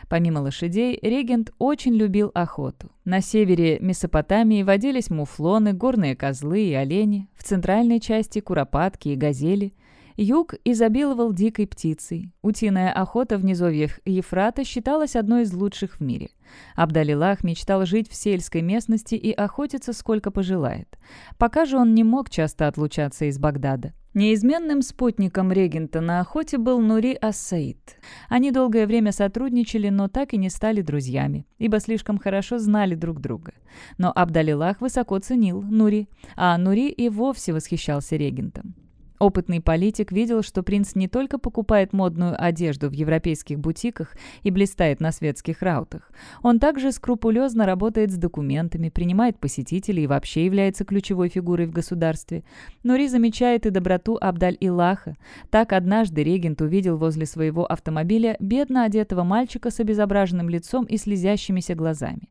Помимо лошадей, регент очень любил охоту. На севере Месопотамии водились муфлоны, горные козлы и олени, в центральной части – куропатки и газели. Юг изобиловал дикой птицей. Утиная охота в низовьях Ефрата считалась одной из лучших в мире. Абдалилах мечтал жить в сельской местности и охотиться сколько пожелает. Пока же он не мог часто отлучаться из Багдада. Неизменным спутником регента на охоте был Нури Ас-Саид. Они долгое время сотрудничали, но так и не стали друзьями, ибо слишком хорошо знали друг друга. Но Абдалилах высоко ценил Нури, а Нури и вовсе восхищался регентом. Опытный политик видел, что принц не только покупает модную одежду в европейских бутиках и блистает на светских раутах. Он также скрупулезно работает с документами, принимает посетителей и вообще является ключевой фигурой в государстве. Нури замечает и доброту Абдаль-Илаха. Так однажды регент увидел возле своего автомобиля бедно одетого мальчика с обезображенным лицом и слезящимися глазами.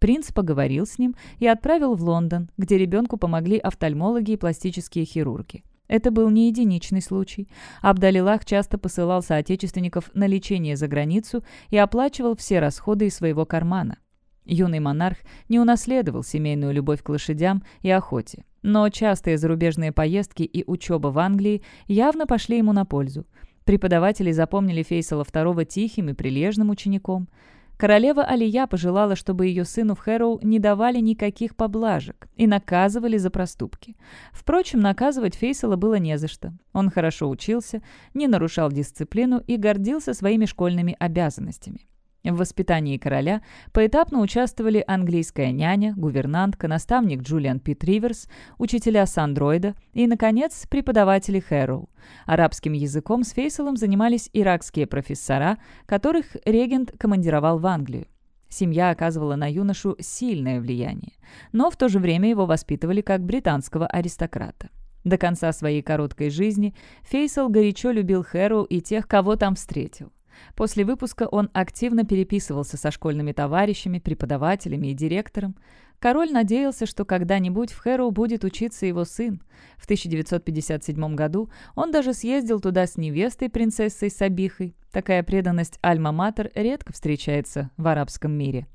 Принц поговорил с ним и отправил в Лондон, где ребенку помогли офтальмологи и пластические хирурги. Это был не единичный случай. Абдалилах часто посылал соотечественников на лечение за границу и оплачивал все расходы из своего кармана. Юный монарх не унаследовал семейную любовь к лошадям и охоте, но частые зарубежные поездки и учеба в Англии явно пошли ему на пользу. Преподаватели запомнили Фейсала II тихим и прилежным учеником – Королева Алия пожелала, чтобы ее сыну в Хэроу не давали никаких поблажек и наказывали за проступки. Впрочем, наказывать Фейсала было не за что. Он хорошо учился, не нарушал дисциплину и гордился своими школьными обязанностями. В воспитании короля поэтапно участвовали английская няня, гувернантка, наставник Джулиан Пит Риверс, учителя Сандроида и, наконец, преподаватели Хэроу. Арабским языком с Фейсалом занимались иракские профессора, которых регент командировал в Англию. Семья оказывала на юношу сильное влияние, но в то же время его воспитывали как британского аристократа. До конца своей короткой жизни Фейсал горячо любил Хэру и тех, кого там встретил. После выпуска он активно переписывался со школьными товарищами, преподавателями и директором. Король надеялся, что когда-нибудь в Хэроу будет учиться его сын. В 1957 году он даже съездил туда с невестой, принцессой Сабихой. Такая преданность Альма-Матер редко встречается в арабском мире.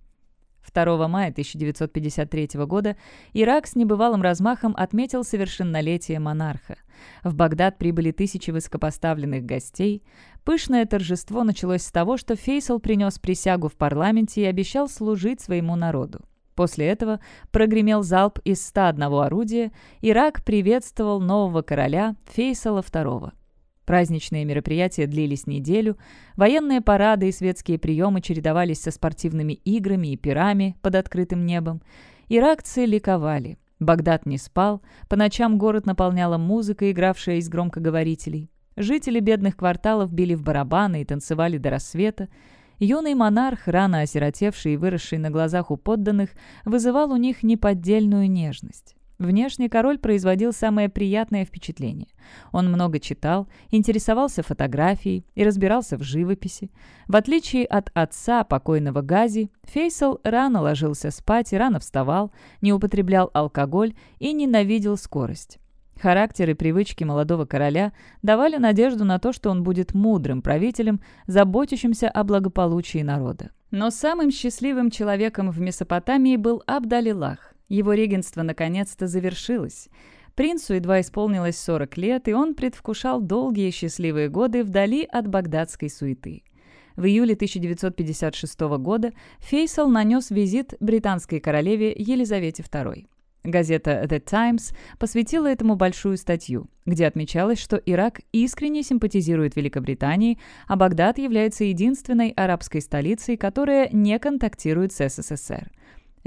2 мая 1953 года Ирак с небывалым размахом отметил совершеннолетие монарха. В Багдад прибыли тысячи высокопоставленных гостей. Пышное торжество началось с того, что Фейсал принес присягу в парламенте и обещал служить своему народу. После этого прогремел залп из 101 орудия, Ирак приветствовал нового короля Фейсала II. Праздничные мероприятия длились неделю, военные парады и светские приемы чередовались со спортивными играми и пирами под открытым небом. Иракцы ликовали. Багдад не спал, по ночам город наполняла музыка, игравшая из громкоговорителей. Жители бедных кварталов били в барабаны и танцевали до рассвета. Юный монарх, рано осиротевший и выросший на глазах у подданных, вызывал у них неподдельную нежность. Внешне король производил самое приятное впечатление. Он много читал, интересовался фотографией и разбирался в живописи. В отличие от отца, покойного Гази, Фейсал рано ложился спать и рано вставал, не употреблял алкоголь и ненавидел скорость. Характер и привычки молодого короля давали надежду на то, что он будет мудрым правителем, заботящимся о благополучии народа. Но самым счастливым человеком в Месопотамии был Абдалилах. Его регенство наконец-то завершилось. Принцу едва исполнилось 40 лет, и он предвкушал долгие счастливые годы вдали от багдадской суеты. В июле 1956 года Фейсал нанес визит британской королеве Елизавете II. Газета The Times посвятила этому большую статью, где отмечалось, что Ирак искренне симпатизирует Великобритании, а Багдад является единственной арабской столицей, которая не контактирует с СССР.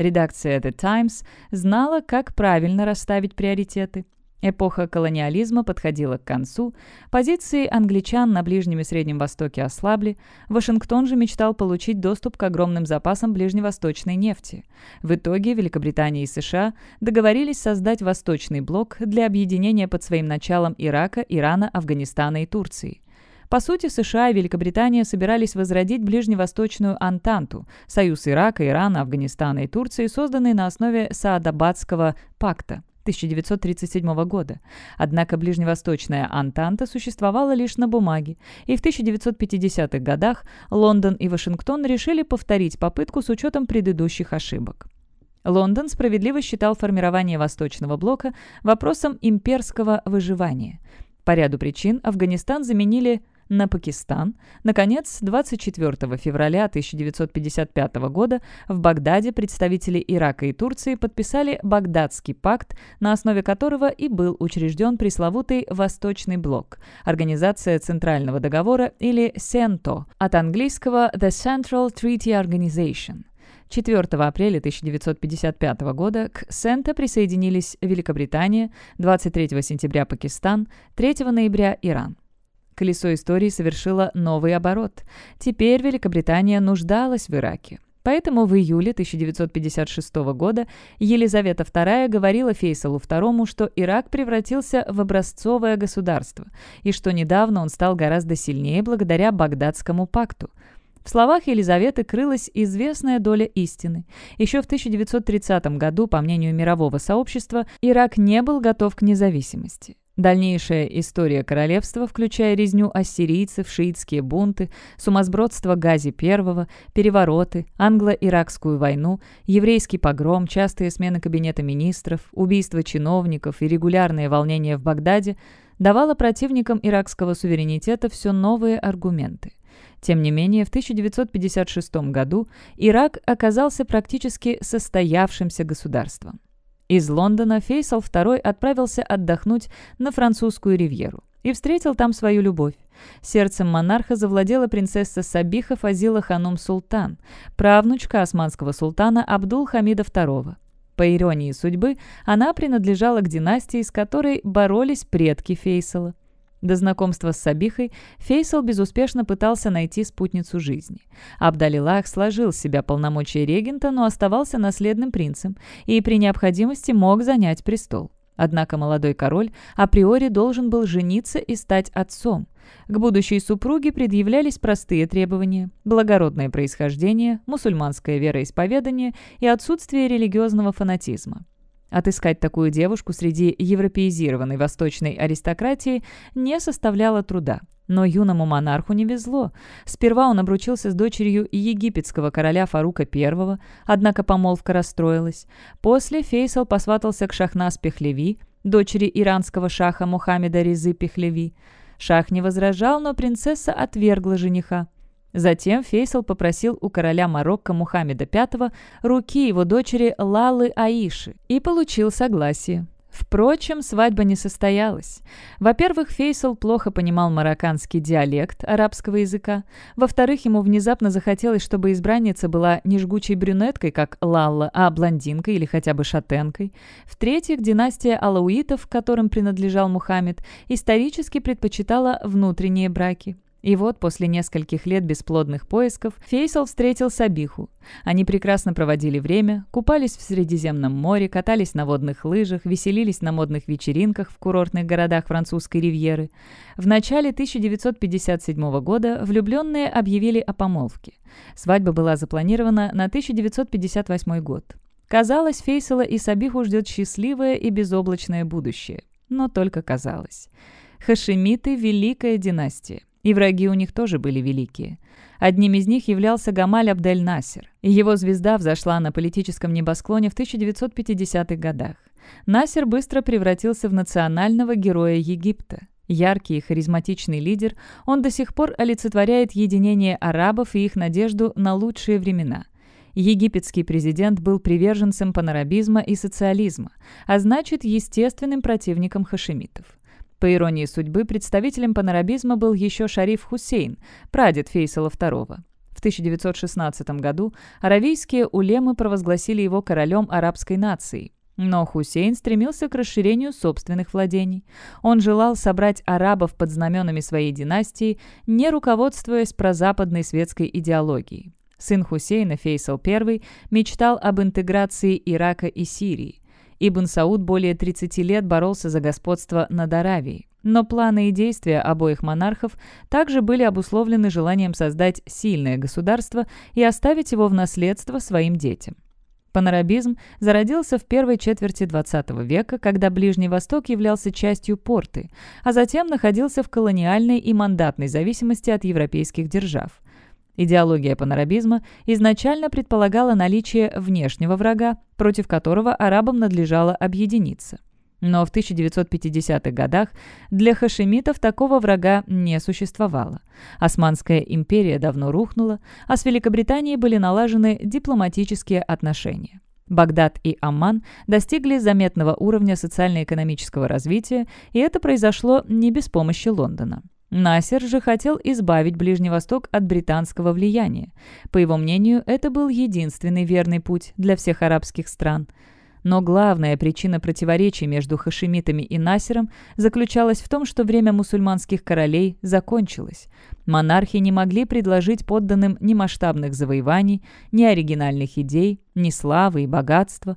Редакция The Times знала, как правильно расставить приоритеты. Эпоха колониализма подходила к концу, позиции англичан на Ближнем и Среднем Востоке ослабли, Вашингтон же мечтал получить доступ к огромным запасам ближневосточной нефти. В итоге Великобритания и США договорились создать Восточный блок для объединения под своим началом Ирака, Ирана, Афганистана и Турции. По сути, США и Великобритания собирались возродить ближневосточную Антанту – союз Ирака, Ирана, Афганистана и Турции, созданный на основе Саадабадского пакта. 1937 года. Однако Ближневосточная Антанта существовала лишь на бумаге, и в 1950-х годах Лондон и Вашингтон решили повторить попытку с учетом предыдущих ошибок. Лондон справедливо считал формирование Восточного блока вопросом имперского выживания. По ряду причин Афганистан заменили на Пакистан. Наконец, 24 февраля 1955 года в Багдаде представители Ирака и Турции подписали Багдадский пакт, на основе которого и был учрежден пресловутый Восточный блок – Организация Центрального договора или СЕНТО, от английского The Central Treaty Organization. 4 апреля 1955 года к СЕНТО присоединились Великобритания, 23 сентября Пакистан, 3 ноября Иран. Колесо истории совершило новый оборот. Теперь Великобритания нуждалась в Ираке. Поэтому в июле 1956 года Елизавета II говорила Фейсалу II, что Ирак превратился в образцовое государство и что недавно он стал гораздо сильнее благодаря Багдадскому пакту. В словах Елизаветы крылась известная доля истины. Еще в 1930 году, по мнению мирового сообщества, Ирак не был готов к независимости. Дальнейшая история королевства, включая резню ассирийцев, шиитские бунты, сумасбродство Гази I, перевороты, англо-иракскую войну, еврейский погром, частые смены кабинета министров, убийства чиновников и регулярные волнения в Багдаде, давала противникам иракского суверенитета все новые аргументы. Тем не менее, в 1956 году Ирак оказался практически состоявшимся государством. Из Лондона Фейсал II отправился отдохнуть на французскую ривьеру и встретил там свою любовь. Сердцем монарха завладела принцесса Сабиха Фазила Ханум Султан, правнучка османского султана Абдул-Хамида II. По иронии судьбы, она принадлежала к династии, с которой боролись предки Фейсала. До знакомства с Сабихой Фейсал безуспешно пытался найти спутницу жизни. Абдалилах сложил с себя полномочия регента, но оставался наследным принцем и при необходимости мог занять престол. Однако молодой король априори должен был жениться и стать отцом. К будущей супруге предъявлялись простые требования – благородное происхождение, мусульманское вероисповедание и отсутствие религиозного фанатизма. Отыскать такую девушку среди европеизированной восточной аристократии не составляло труда. Но юному монарху не везло. Сперва он обручился с дочерью египетского короля Фарука I, однако помолвка расстроилась. После Фейсал посватался к Шахнас Пехлеви, дочери иранского шаха Мухаммеда Резы Пехлеви. Шах не возражал, но принцесса отвергла жениха. Затем Фейсал попросил у короля Марокко Мухаммеда V руки его дочери Лалы Аиши и получил согласие. Впрочем, свадьба не состоялась. Во-первых, Фейсал плохо понимал марокканский диалект арабского языка. Во-вторых, ему внезапно захотелось, чтобы избранница была не жгучей брюнеткой, как Лалла, а блондинкой или хотя бы шатенкой. В-третьих, династия алауитов, которым принадлежал Мухаммед, исторически предпочитала внутренние браки. И вот после нескольких лет бесплодных поисков Фейсал встретил Сабиху. Они прекрасно проводили время, купались в Средиземном море, катались на водных лыжах, веселились на модных вечеринках в курортных городах французской ривьеры. В начале 1957 года влюбленные объявили о помолвке. Свадьба была запланирована на 1958 год. Казалось, Фейсала и Сабиху ждет счастливое и безоблачное будущее. Но только казалось. Хашемиты – великая династия. И враги у них тоже были великие. Одним из них являлся Гамаль Абдель-Насер. Его звезда взошла на политическом небосклоне в 1950-х годах. Насер быстро превратился в национального героя Египта. Яркий и харизматичный лидер, он до сих пор олицетворяет единение арабов и их надежду на лучшие времена. Египетский президент был приверженцем панарабизма и социализма, а значит, естественным противником хашемитов. По иронии судьбы, представителем панарабизма был еще Шариф Хусейн, прадед Фейсала II. В 1916 году аравийские улемы провозгласили его королем арабской нации. Но Хусейн стремился к расширению собственных владений. Он желал собрать арабов под знаменами своей династии, не руководствуясь прозападной светской идеологией. Сын Хусейна, Фейсал I, мечтал об интеграции Ирака и Сирии. Ибн Сауд более 30 лет боролся за господство над Аравией. Но планы и действия обоих монархов также были обусловлены желанием создать сильное государство и оставить его в наследство своим детям. Панарабизм зародился в первой четверти XX века, когда Ближний Восток являлся частью порты, а затем находился в колониальной и мандатной зависимости от европейских держав. Идеология панарабизма изначально предполагала наличие внешнего врага, против которого арабам надлежало объединиться. Но в 1950-х годах для хашемитов такого врага не существовало. Османская империя давно рухнула, а с Великобританией были налажены дипломатические отношения. Багдад и Амман достигли заметного уровня социально-экономического развития, и это произошло не без помощи Лондона. Насер же хотел избавить Ближний Восток от британского влияния. По его мнению, это был единственный верный путь для всех арабских стран – но главная причина противоречий между хашемитами и Насером заключалась в том, что время мусульманских королей закончилось. Монархи не могли предложить подданным ни масштабных завоеваний, ни оригинальных идей, ни славы и богатства.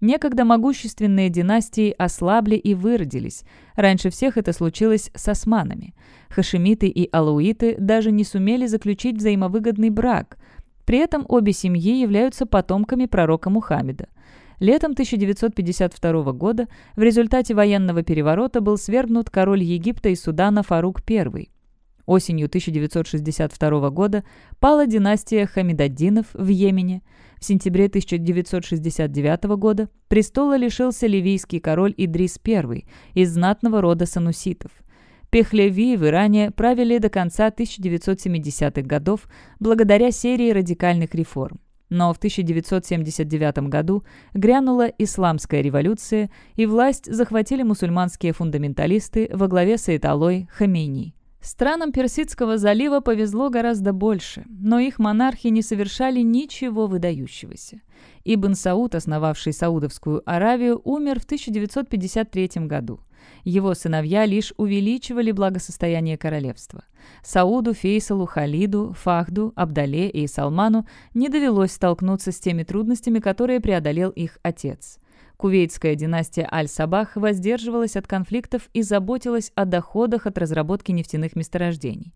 Некогда могущественные династии ослабли и выродились. Раньше всех это случилось с османами. Хашемиты и алауиты даже не сумели заключить взаимовыгодный брак. При этом обе семьи являются потомками пророка Мухаммеда. Летом 1952 года в результате военного переворота был свергнут король Египта и Судана Фарук I. Осенью 1962 года пала династия Хамидаддинов в Йемене. В сентябре 1969 года престола лишился ливийский король Идрис I из знатного рода сануситов. Пехлеви в Иране правили до конца 1970-х годов благодаря серии радикальных реформ. Но в 1979 году грянула исламская революция, и власть захватили мусульманские фундаменталисты во главе с Айталой Хамейни. Странам Персидского залива повезло гораздо больше, но их монархи не совершали ничего выдающегося. Ибн Сауд, основавший Саудовскую Аравию, умер в 1953 году. Его сыновья лишь увеличивали благосостояние королевства. Сауду, Фейсалу, Халиду, Фахду, Абдале и Салману не довелось столкнуться с теми трудностями, которые преодолел их отец. Кувейтская династия Аль-Сабах воздерживалась от конфликтов и заботилась о доходах от разработки нефтяных месторождений.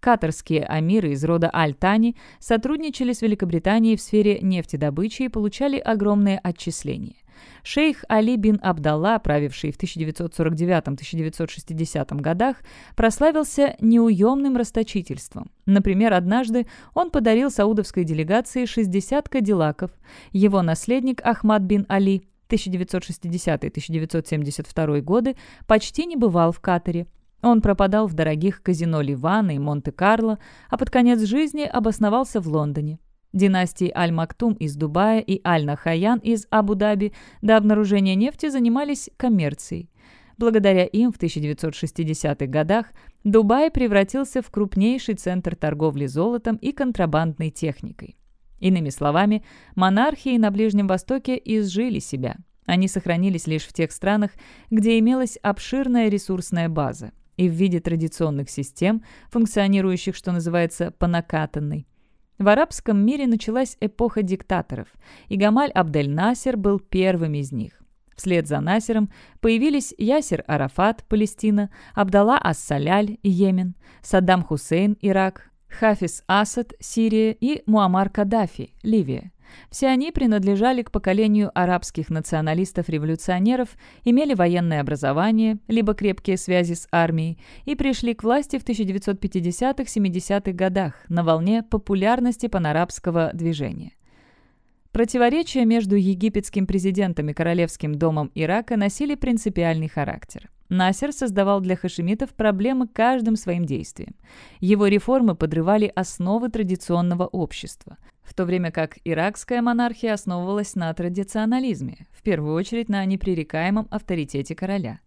Катарские амиры из рода Аль-Тани сотрудничали с Великобританией в сфере нефтедобычи и получали огромные отчисления. Шейх Али бин Абдалла, правивший в 1949-1960 годах, прославился неуемным расточительством. Например, однажды он подарил саудовской делегации 60 кадиллаков. Его наследник Ахмад бин Али 1960-1972 годы почти не бывал в Катаре. Он пропадал в дорогих казино Ливана и Монте-Карло, а под конец жизни обосновался в Лондоне. Династии Аль-Мактум из Дубая и Аль-Нахаян из Абу-Даби до обнаружения нефти занимались коммерцией. Благодаря им в 1960-х годах Дубай превратился в крупнейший центр торговли золотом и контрабандной техникой. Иными словами, монархии на Ближнем Востоке изжили себя. Они сохранились лишь в тех странах, где имелась обширная ресурсная база и в виде традиционных систем, функционирующих, что называется, по накатанной. В арабском мире началась эпоха диктаторов, и Гамаль Абдель-Насер был первым из них. Вслед за Насером появились Ясер Арафат, Палестина, Абдалла Ас-Саляль, Йемен, Саддам Хусейн, Ирак, Хафиз Асад, Сирия и Муаммар Каддафи, Ливия. Все они принадлежали к поколению арабских националистов-революционеров, имели военное образование, либо крепкие связи с армией, и пришли к власти в 1950-70-х годах на волне популярности панарабского движения. Противоречия между египетским президентом и королевским домом Ирака носили принципиальный характер. Насер создавал для хашемитов проблемы каждым своим действием. Его реформы подрывали основы традиционного общества – в то время как иракская монархия основывалась на традиционализме, в первую очередь на непререкаемом авторитете короля.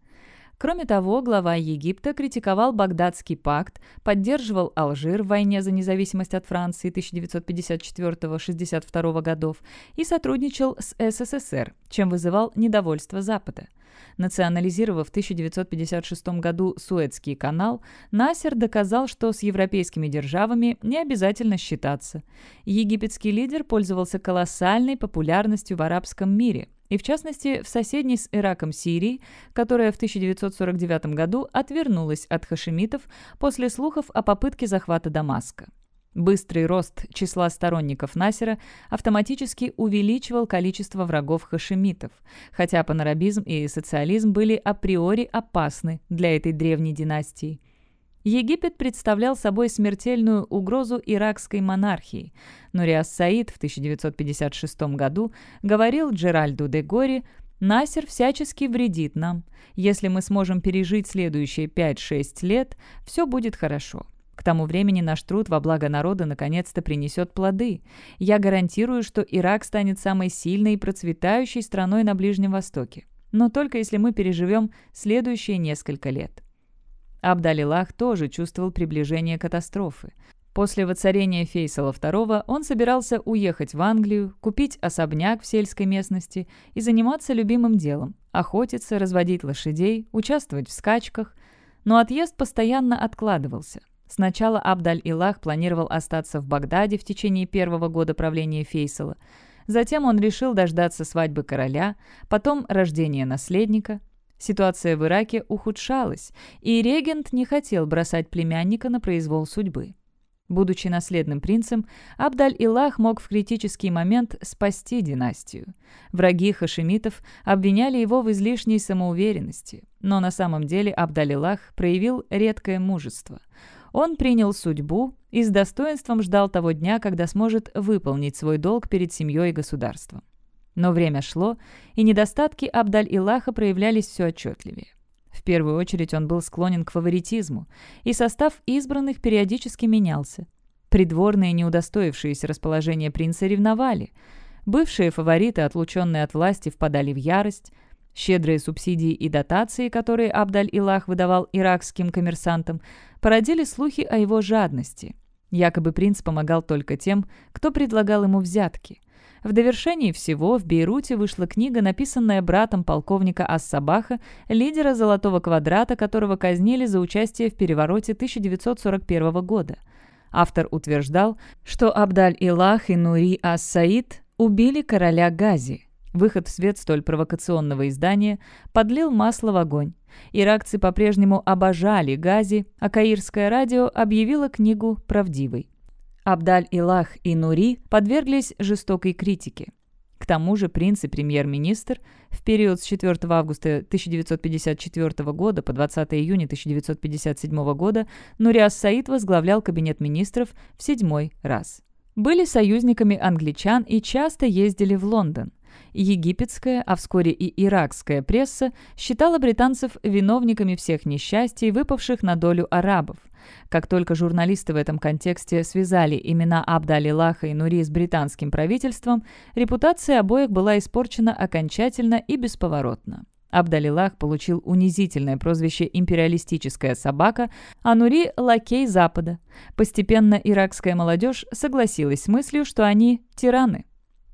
Кроме того, глава Египта критиковал Багдадский пакт, поддерживал Алжир в войне за независимость от Франции 1954-62 годов и сотрудничал с СССР, чем вызывал недовольство Запада. Национализировав в 1956 году Суэцкий канал, Насер доказал, что с европейскими державами не обязательно считаться. Египетский лидер пользовался колоссальной популярностью в арабском мире и в частности в соседней с Ираком Сирии, которая в 1949 году отвернулась от хашемитов после слухов о попытке захвата Дамаска. Быстрый рост числа сторонников Насера автоматически увеличивал количество врагов хашемитов, хотя панарабизм и социализм были априори опасны для этой древней династии. Египет представлял собой смертельную угрозу иракской монархии, но Риас Саид в 1956 году говорил Джеральду де Гори, «Насер всячески вредит нам. Если мы сможем пережить следующие 5-6 лет, все будет хорошо». К тому времени наш труд во благо народа наконец-то принесет плоды. Я гарантирую, что Ирак станет самой сильной и процветающей страной на Ближнем Востоке. Но только если мы переживем следующие несколько лет. Абдалилах тоже чувствовал приближение катастрофы. После воцарения Фейсала II он собирался уехать в Англию, купить особняк в сельской местности и заниматься любимым делом – охотиться, разводить лошадей, участвовать в скачках. Но отъезд постоянно откладывался. Сначала Абдаль-Илах планировал остаться в Багдаде в течение первого года правления Фейсала. Затем он решил дождаться свадьбы короля, потом рождения наследника. Ситуация в Ираке ухудшалась, и регент не хотел бросать племянника на произвол судьбы. Будучи наследным принцем, Абдаль-Илах мог в критический момент спасти династию. Враги хашемитов обвиняли его в излишней самоуверенности, но на самом деле Абдаль-Илах проявил редкое мужество. Он принял судьбу и с достоинством ждал того дня, когда сможет выполнить свой долг перед семьей и государством. Но время шло, и недостатки Абдаль-Илаха проявлялись все отчетливее. В первую очередь он был склонен к фаворитизму, и состав избранных периодически менялся. Придворные, не удостоившиеся расположения принца, ревновали. Бывшие фавориты, отлученные от власти, впадали в ярость. Щедрые субсидии и дотации, которые Абдаль-Илах выдавал иракским коммерсантам, породили слухи о его жадности. Якобы принц помогал только тем, кто предлагал ему взятки. В довершении всего в Бейруте вышла книга, написанная братом полковника Ас-Сабаха, лидера «Золотого квадрата», которого казнили за участие в перевороте 1941 года. Автор утверждал, что Абдаль-Илах и Нури Ас-Саид убили короля Гази. Выход в свет столь провокационного издания подлил масло в огонь. Иракцы по-прежнему обожали Гази, а Каирское радио объявило книгу правдивой. Абдаль-Илах и Нури подверглись жестокой критике. К тому же принц и премьер-министр в период с 4 августа 1954 года по 20 июня 1957 года Нуриас Саид возглавлял кабинет министров в седьмой раз. Были союзниками англичан и часто ездили в Лондон. Египетская, а вскоре и иракская пресса считала британцев виновниками всех несчастий, выпавших на долю арабов. Как только журналисты в этом контексте связали имена Абдалилаха и Нури с британским правительством, репутация обоих была испорчена окончательно и бесповоротно. Абдалилах получил унизительное прозвище «империалистическая собака», а Нури – «лакей Запада». Постепенно иракская молодежь согласилась с мыслью, что они – тираны.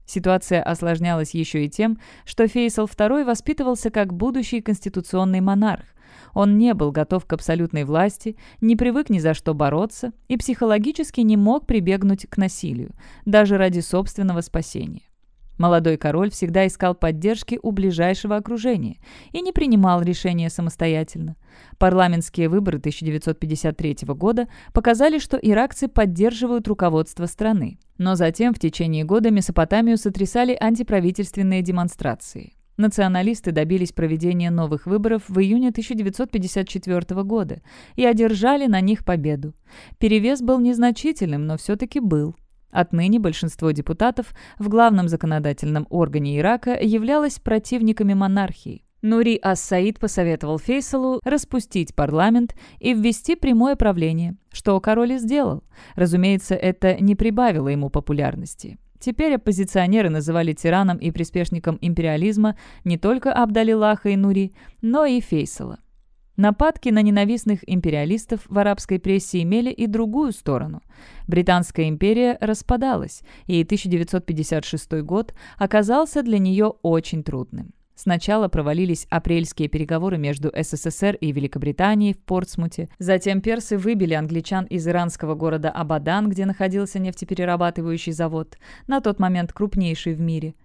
Ситуация осложнялась еще и тем, что Фейсал II воспитывался как будущий конституционный монарх. Он не был готов к абсолютной власти, не привык ни за что бороться и психологически не мог прибегнуть к насилию, даже ради собственного спасения. Молодой король всегда искал поддержки у ближайшего окружения и не принимал решения самостоятельно. Парламентские выборы 1953 года показали, что иракцы поддерживают руководство страны. Но затем в течение года Месопотамию сотрясали антиправительственные демонстрации. Националисты добились проведения новых выборов в июне 1954 года и одержали на них победу. Перевес был незначительным, но все-таки был. Отныне большинство депутатов в главном законодательном органе Ирака являлось противниками монархии. Нури Ас-Саид посоветовал Фейсалу распустить парламент и ввести прямое правление, что король и сделал. Разумеется, это не прибавило ему популярности. Теперь оппозиционеры называли тираном и приспешником империализма не только Абдалилаха и Нури, но и Фейсала. Нападки на ненавистных империалистов в арабской прессе имели и другую сторону. Британская империя распадалась, и 1956 год оказался для нее очень трудным. Сначала провалились апрельские переговоры между СССР и Великобританией в Портсмуте. Затем персы выбили англичан из иранского города Абадан, где находился нефтеперерабатывающий завод, на тот момент крупнейший в мире.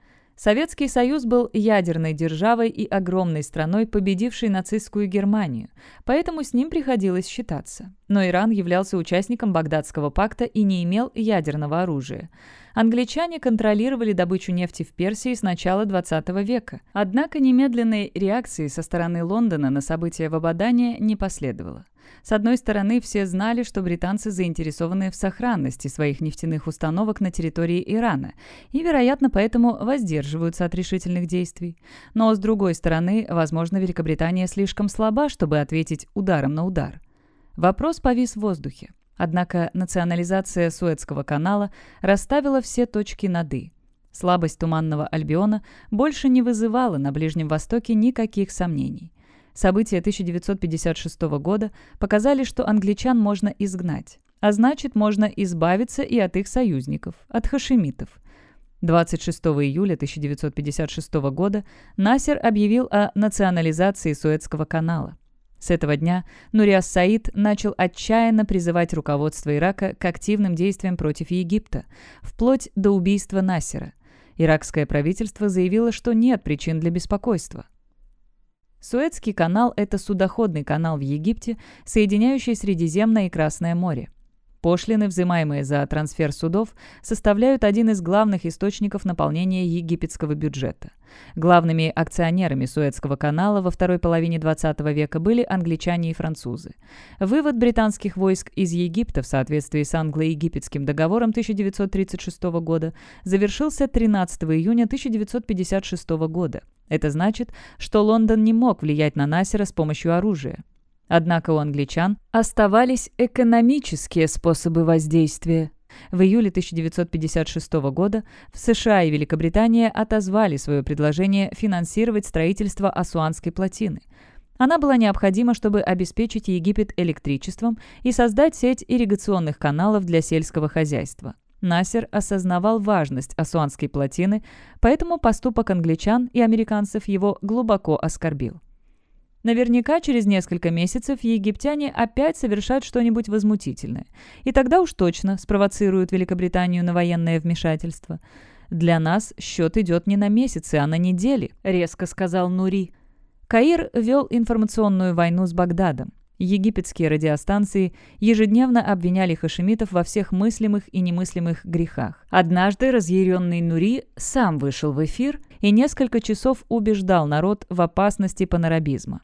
Советский Союз был ядерной державой и огромной страной, победившей нацистскую Германию, поэтому с ним приходилось считаться. Но Иран являлся участником Багдадского пакта и не имел ядерного оружия. Англичане контролировали добычу нефти в Персии с начала XX века. Однако немедленной реакции со стороны Лондона на события в Абадане не последовало. С одной стороны, все знали, что британцы заинтересованы в сохранности своих нефтяных установок на территории Ирана и, вероятно, поэтому воздерживаются от решительных действий. Но с другой стороны, возможно, Великобритания слишком слаба, чтобы ответить ударом на удар. Вопрос повис в воздухе. Однако национализация Суэцкого канала расставила все точки над «и». Слабость Туманного Альбиона больше не вызывала на Ближнем Востоке никаких сомнений. События 1956 года показали, что англичан можно изгнать, а значит, можно избавиться и от их союзников, от хашемитов. 26 июля 1956 года Насер объявил о национализации Суэцкого канала. С этого дня Нуриас Саид начал отчаянно призывать руководство Ирака к активным действиям против Египта, вплоть до убийства Насера. Иракское правительство заявило, что нет причин для беспокойства. Суэцкий канал – это судоходный канал в Египте, соединяющий Средиземное и Красное море. Пошлины, взимаемые за трансфер судов, составляют один из главных источников наполнения египетского бюджета. Главными акционерами Суэцкого канала во второй половине XX века были англичане и французы. Вывод британских войск из Египта в соответствии с англо-египетским договором 1936 года завершился 13 июня 1956 года. Это значит, что Лондон не мог влиять на Насера с помощью оружия. Однако у англичан оставались экономические способы воздействия. В июле 1956 года в США и Великобритания отозвали свое предложение финансировать строительство Асуанской плотины. Она была необходима, чтобы обеспечить Египет электричеством и создать сеть ирригационных каналов для сельского хозяйства. Насер осознавал важность Асуанской плотины, поэтому поступок англичан и американцев его глубоко оскорбил. Наверняка через несколько месяцев египтяне опять совершат что-нибудь возмутительное. И тогда уж точно спровоцируют Великобританию на военное вмешательство. «Для нас счет идет не на месяцы, а на недели», — резко сказал Нури. Каир вел информационную войну с Багдадом. Египетские радиостанции ежедневно обвиняли хашемитов во всех мыслимых и немыслимых грехах. Однажды разъяренный Нури сам вышел в эфир и несколько часов убеждал народ в опасности панарабизма.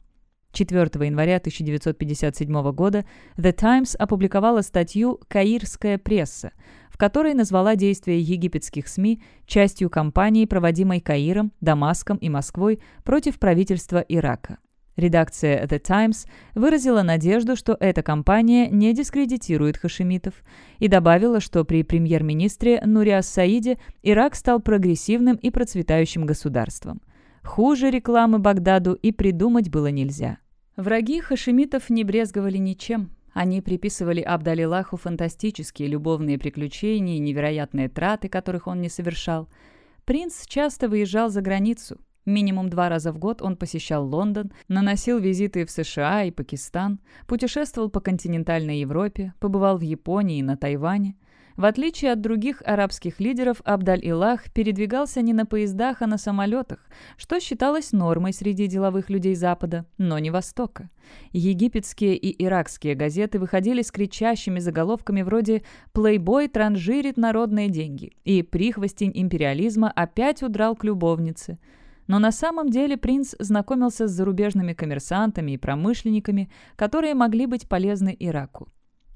4 января 1957 года The Times опубликовала статью «Каирская пресса», в которой назвала действия египетских СМИ частью кампании, проводимой Каиром, Дамаском и Москвой против правительства Ирака. Редакция The Times выразила надежду, что эта кампания не дискредитирует хашемитов, и добавила, что при премьер-министре Нуриас Саиде Ирак стал прогрессивным и процветающим государством. Хуже рекламы Багдаду и придумать было нельзя. Враги хашемитов не брезговали ничем. Они приписывали Абдалилаху фантастические любовные приключения и невероятные траты, которых он не совершал. Принц часто выезжал за границу, Минимум два раза в год он посещал Лондон, наносил визиты в США и Пакистан, путешествовал по континентальной Европе, побывал в Японии и на Тайване. В отличие от других арабских лидеров, Абдаль-Илах передвигался не на поездах, а на самолетах, что считалось нормой среди деловых людей Запада, но не Востока. Египетские и иракские газеты выходили с кричащими заголовками вроде «Плейбой транжирит народные деньги» и «Прихвостень империализма опять удрал к любовнице». Но на самом деле принц знакомился с зарубежными коммерсантами и промышленниками, которые могли быть полезны Ираку.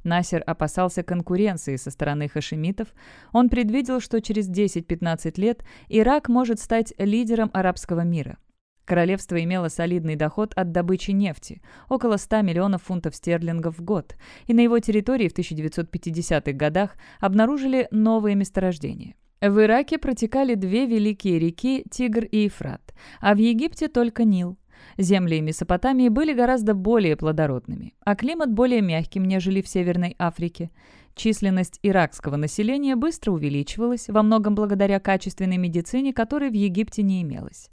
Насер опасался конкуренции со стороны хашемитов. Он предвидел, что через 10-15 лет Ирак может стать лидером арабского мира. Королевство имело солидный доход от добычи нефти – около 100 миллионов фунтов стерлингов в год, и на его территории в 1950-х годах обнаружили новые месторождения. В Ираке протекали две великие реки Тигр и Ефрат, а в Египте только Нил. Земли Месопотамии были гораздо более плодородными, а климат более мягким, нежели в Северной Африке. Численность иракского населения быстро увеличивалась, во многом благодаря качественной медицине, которой в Египте не имелось.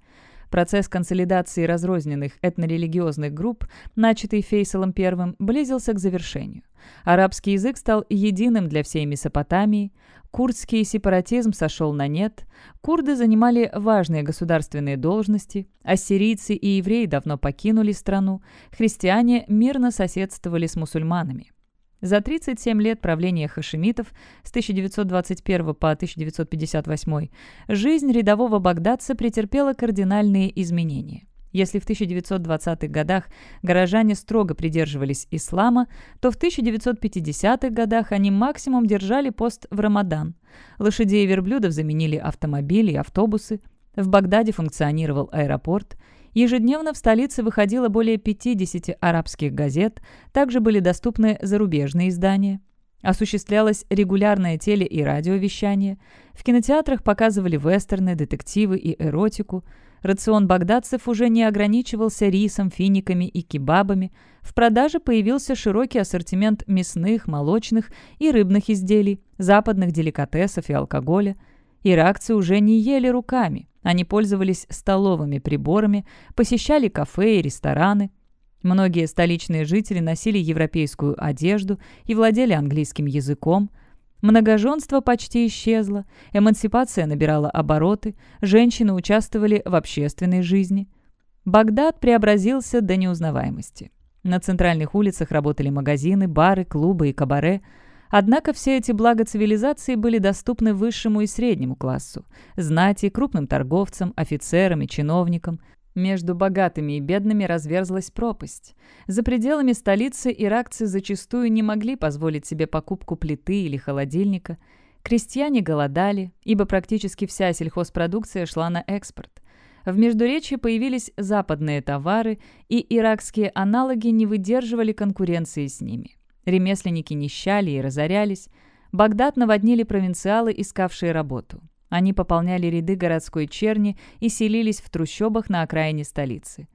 Процесс консолидации разрозненных этнорелигиозных групп, начатый Фейсалом I, близился к завершению. Арабский язык стал единым для всей Месопотамии, курдский сепаратизм сошел на нет, курды занимали важные государственные должности, ассирийцы и евреи давно покинули страну, христиане мирно соседствовали с мусульманами. За 37 лет правления хашемитов с 1921 по 1958 жизнь рядового багдадца претерпела кардинальные изменения. Если в 1920-х годах горожане строго придерживались ислама, то в 1950-х годах они максимум держали пост в Рамадан. Лошадей и верблюдов заменили автомобили и автобусы. В Багдаде функционировал аэропорт – Ежедневно в столице выходило более 50 арабских газет, также были доступны зарубежные издания. Осуществлялось регулярное теле- и радиовещание. В кинотеатрах показывали вестерны, детективы и эротику. Рацион багдадцев уже не ограничивался рисом, финиками и кебабами. В продаже появился широкий ассортимент мясных, молочных и рыбных изделий, западных деликатесов и алкоголя. Иракцы уже не ели руками. Они пользовались столовыми приборами, посещали кафе и рестораны. Многие столичные жители носили европейскую одежду и владели английским языком. Многоженство почти исчезло, эмансипация набирала обороты, женщины участвовали в общественной жизни. Багдад преобразился до неузнаваемости. На центральных улицах работали магазины, бары, клубы и кабаре – Однако все эти блага цивилизации были доступны высшему и среднему классу, знати, крупным торговцам, офицерам и чиновникам. Между богатыми и бедными разверзлась пропасть. За пределами столицы иракцы зачастую не могли позволить себе покупку плиты или холодильника. Крестьяне голодали, ибо практически вся сельхозпродукция шла на экспорт. В Междуречье появились западные товары, и иракские аналоги не выдерживали конкуренции с ними. Ремесленники нищали и разорялись. Багдад наводнили провинциалы, искавшие работу. Они пополняли ряды городской черни и селились в трущобах на окраине столицы.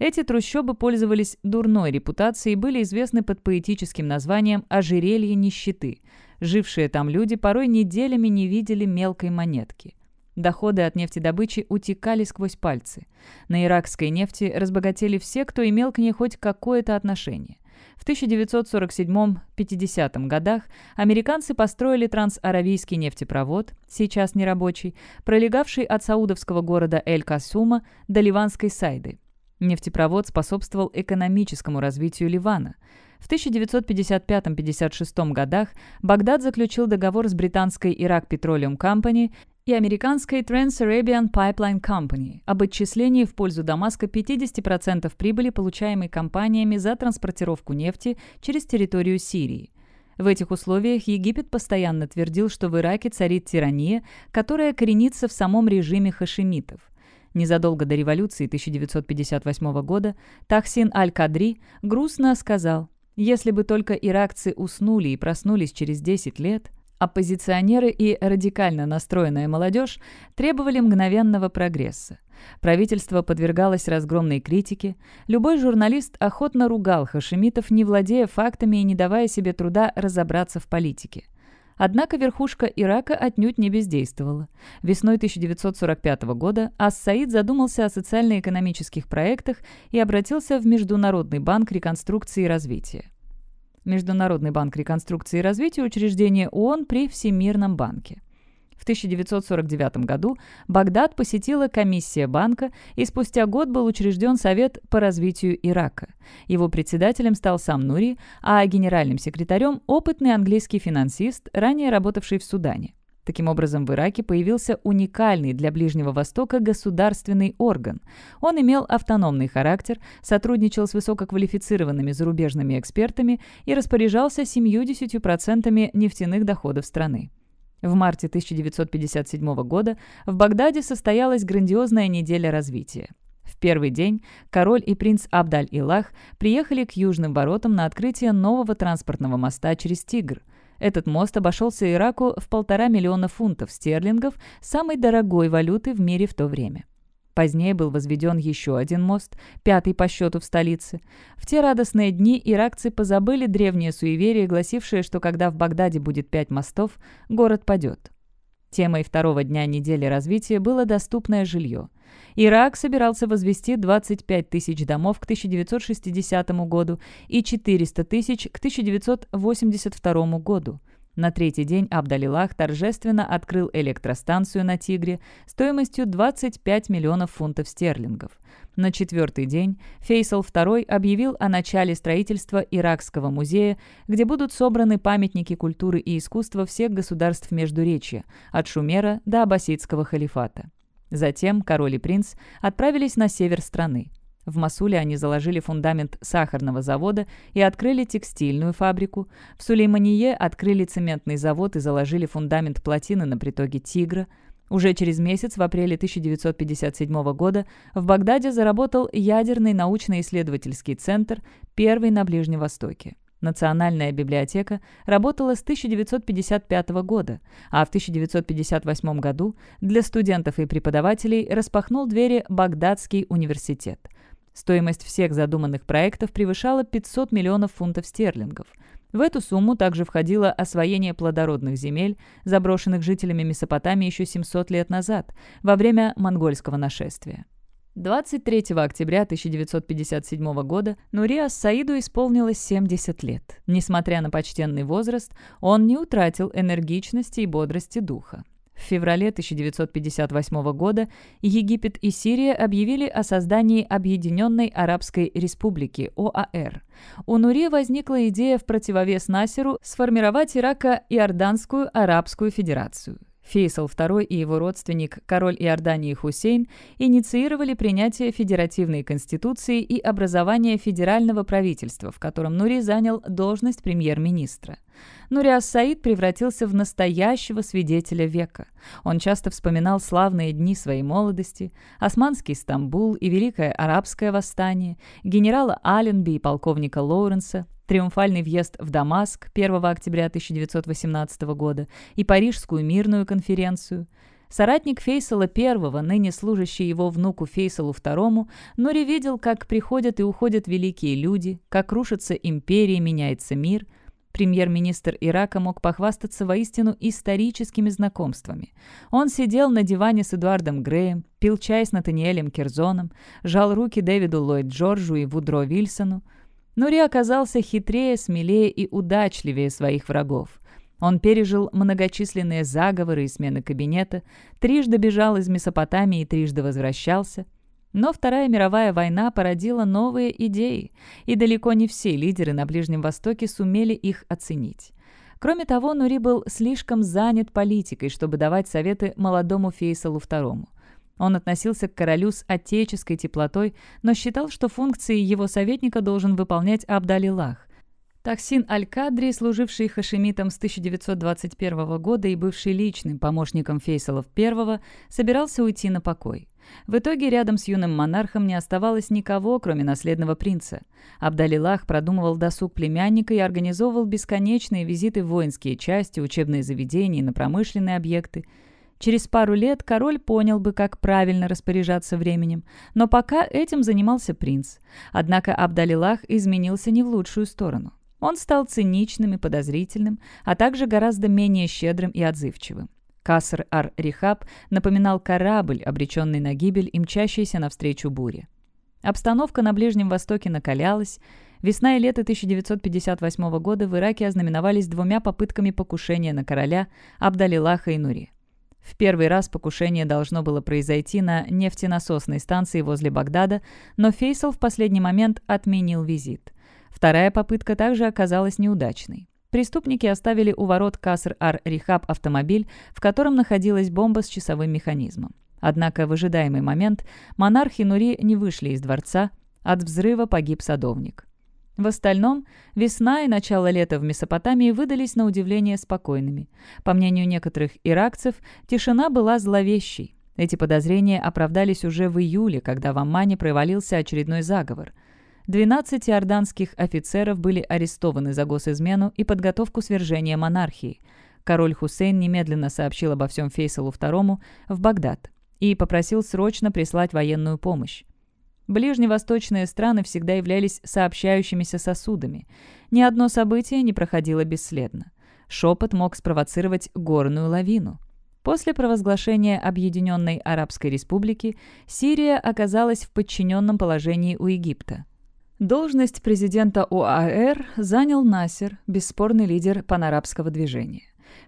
Эти трущобы пользовались дурной репутацией и были известны под поэтическим названием «ожерелье нищеты». Жившие там люди порой неделями не видели мелкой монетки. Доходы от нефтедобычи утекали сквозь пальцы. На иракской нефти разбогатели все, кто имел к ней хоть какое-то отношение. В 1947-50 годах американцы построили трансаравийский нефтепровод, сейчас нерабочий, пролегавший от саудовского города Эль-Касума до ливанской Сайды. Нефтепровод способствовал экономическому развитию Ливана. В 1955-56 годах Багдад заключил договор с британской Iraq Petroleum Company и американской Trans-Arabian Pipeline Company об отчислении в пользу Дамаска 50% прибыли, получаемой компаниями за транспортировку нефти через территорию Сирии. В этих условиях Египет постоянно твердил, что в Ираке царит тирания, которая коренится в самом режиме хашемитов. Незадолго до революции 1958 года Тахсин Аль-Кадри грустно сказал, «Если бы только иракцы уснули и проснулись через 10 лет, Оппозиционеры и радикально настроенная молодежь требовали мгновенного прогресса. Правительство подвергалось разгромной критике. Любой журналист охотно ругал хашемитов, не владея фактами и не давая себе труда разобраться в политике. Однако верхушка Ирака отнюдь не бездействовала. Весной 1945 года Ас-Саид задумался о социально-экономических проектах и обратился в Международный банк реконструкции и развития. Международный банк реконструкции и развития – учреждение ООН при Всемирном банке. В 1949 году Багдад посетила комиссия банка, и спустя год был учрежден Совет по развитию Ирака. Его председателем стал сам Нури, а генеральным секретарем – опытный английский финансист, ранее работавший в Судане. Таким образом, в Ираке появился уникальный для Ближнего Востока государственный орган. Он имел автономный характер, сотрудничал с высококвалифицированными зарубежными экспертами и распоряжался 70% нефтяных доходов страны. В марте 1957 года в Багдаде состоялась грандиозная неделя развития. В первый день король и принц Абдаль-Илах приехали к южным воротам на открытие нового транспортного моста через Тигр. Этот мост обошелся Ираку в полтора миллиона фунтов стерлингов, самой дорогой валюты в мире в то время. Позднее был возведен еще один мост, пятый по счету в столице. В те радостные дни иракцы позабыли древнее суеверие, гласившее, что когда в Багдаде будет пять мостов, город падет. Темой второго дня недели развития было доступное жилье – Ирак собирался возвести 25 тысяч домов к 1960 году и 400 тысяч к 1982 году. На третий день Абдалилах торжественно открыл электростанцию на Тигре стоимостью 25 миллионов фунтов стерлингов. На четвертый день Фейсал II объявил о начале строительства Иракского музея, где будут собраны памятники культуры и искусства всех государств Междуречья, от Шумера до Аббасидского халифата. Затем король и принц отправились на север страны. В Масуле они заложили фундамент сахарного завода и открыли текстильную фабрику. В Сулеймание открыли цементный завод и заложили фундамент плотины на притоге Тигра. Уже через месяц, в апреле 1957 года, в Багдаде заработал ядерный научно-исследовательский центр, первый на Ближнем Востоке. Национальная библиотека работала с 1955 года, а в 1958 году для студентов и преподавателей распахнул двери Багдадский университет. Стоимость всех задуманных проектов превышала 500 миллионов фунтов стерлингов. В эту сумму также входило освоение плодородных земель, заброшенных жителями Месопотамии еще 700 лет назад, во время монгольского нашествия. 23 октября 1957 года Нури Саиду исполнилось 70 лет. Несмотря на почтенный возраст, он не утратил энергичности и бодрости духа. В феврале 1958 года Египет и Сирия объявили о создании Объединенной Арабской Республики ОАР. У Нури возникла идея в противовес Насеру сформировать Ирако-Иорданскую Арабскую Федерацию. Фейсал II и его родственник, король Иордании Хусейн, инициировали принятие федеративной конституции и образование федерального правительства, в котором Нури занял должность премьер-министра. Нуриас Саид превратился в настоящего свидетеля века. Он часто вспоминал славные дни своей молодости, османский Стамбул и Великое Арабское восстание, генерала Аленби и полковника Лоуренса, триумфальный въезд в Дамаск 1 октября 1918 года и Парижскую мирную конференцию. Соратник Фейсала I, ныне служащий его внуку Фейсалу II, Нури видел, как приходят и уходят великие люди, как рушатся империи, меняется мир. Премьер-министр Ирака мог похвастаться воистину историческими знакомствами. Он сидел на диване с Эдуардом Греем, пил чай с Натаниэлем Керзоном, жал руки Дэвиду Ллойд Джорджу и Вудро Вильсону. Нури оказался хитрее, смелее и удачливее своих врагов. Он пережил многочисленные заговоры и смены кабинета, трижды бежал из Месопотамии и трижды возвращался. Но Вторая мировая война породила новые идеи, и далеко не все лидеры на Ближнем Востоке сумели их оценить. Кроме того, Нури был слишком занят политикой, чтобы давать советы молодому Фейсалу II. Он относился к королю с отеческой теплотой, но считал, что функции его советника должен выполнять Абдалилах. Таксин Аль-Кадри, служивший хашемитом с 1921 года и бывший личным помощником Фейсалов I, собирался уйти на покой. В итоге рядом с юным монархом не оставалось никого, кроме наследного принца. Абдалилах продумывал досуг племянника и организовывал бесконечные визиты в воинские части, учебные заведения и на промышленные объекты. Через пару лет король понял бы, как правильно распоряжаться временем, но пока этим занимался принц. Однако Абдалилах изменился не в лучшую сторону. Он стал циничным и подозрительным, а также гораздо менее щедрым и отзывчивым. Каср ар-Рихаб напоминал корабль, обреченный на гибель и мчащийся навстречу буре. Обстановка на Ближнем Востоке накалялась. Весна и лето 1958 года в Ираке ознаменовались двумя попытками покушения на короля Абдалилаха и Нури. В первый раз покушение должно было произойти на нефтенасосной станции возле Багдада, но Фейсал в последний момент отменил визит. Вторая попытка также оказалась неудачной. Преступники оставили у ворот Каср-Ар-Рихаб автомобиль, в котором находилась бомба с часовым механизмом. Однако в ожидаемый момент монархи Нури не вышли из дворца, от взрыва погиб садовник. В остальном, весна и начало лета в Месопотамии выдались на удивление спокойными. По мнению некоторых иракцев, тишина была зловещей. Эти подозрения оправдались уже в июле, когда в Аммане провалился очередной заговор. 12 иорданских офицеров были арестованы за госизмену и подготовку свержения монархии. Король Хусейн немедленно сообщил обо всем Фейсалу II в Багдад и попросил срочно прислать военную помощь. Ближневосточные страны всегда являлись сообщающимися сосудами. Ни одно событие не проходило бесследно. Шепот мог спровоцировать горную лавину. После провозглашения Объединенной Арабской Республики Сирия оказалась в подчиненном положении у Египта. Должность президента ОАР занял Насер, бесспорный лидер панарабского движения.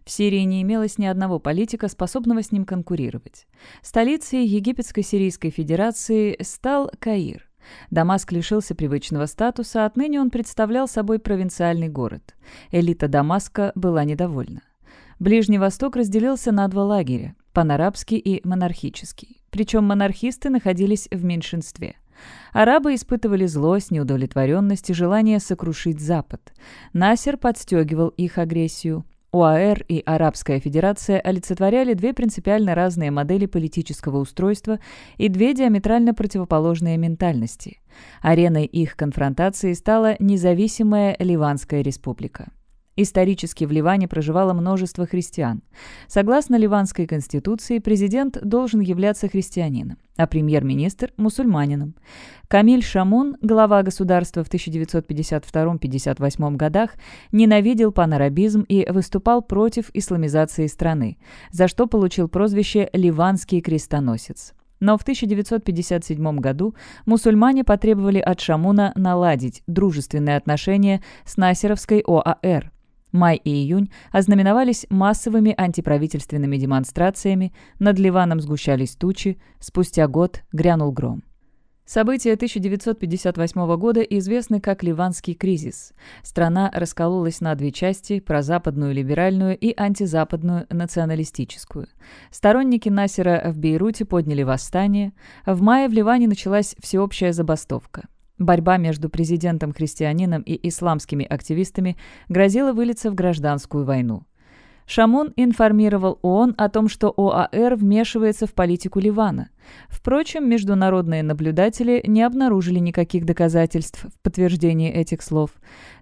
В Сирии не имелось ни одного политика, способного с ним конкурировать. Столицей Египетско-Сирийской Федерации стал Каир. Дамаск лишился привычного статуса, отныне он представлял собой провинциальный город. Элита Дамаска была недовольна. Ближний Восток разделился на два лагеря – панарабский и монархический. Причем монархисты находились в меньшинстве. Арабы испытывали злость, неудовлетворенность и желание сокрушить Запад. Насер подстегивал их агрессию. ОАР и Арабская Федерация олицетворяли две принципиально разные модели политического устройства и две диаметрально противоположные ментальности. Ареной их конфронтации стала независимая Ливанская республика. Исторически в Ливане проживало множество христиан. Согласно Ливанской конституции, президент должен являться христианином, а премьер-министр – мусульманином. Камиль Шамун, глава государства в 1952-58 годах, ненавидел панарабизм и выступал против исламизации страны, за что получил прозвище «Ливанский крестоносец». Но в 1957 году мусульмане потребовали от Шамуна наладить дружественные отношения с Насеровской ОАР – Май и июнь ознаменовались массовыми антиправительственными демонстрациями, над Ливаном сгущались тучи, спустя год грянул гром. События 1958 года известны как Ливанский кризис. Страна раскололась на две части – прозападную либеральную и антизападную националистическую. Сторонники Насера в Бейруте подняли восстание. В мае в Ливане началась всеобщая забастовка. Борьба между президентом-христианином и исламскими активистами грозила вылиться в гражданскую войну. Шамон информировал ООН о том, что ОАР вмешивается в политику Ливана. Впрочем, международные наблюдатели не обнаружили никаких доказательств в подтверждении этих слов.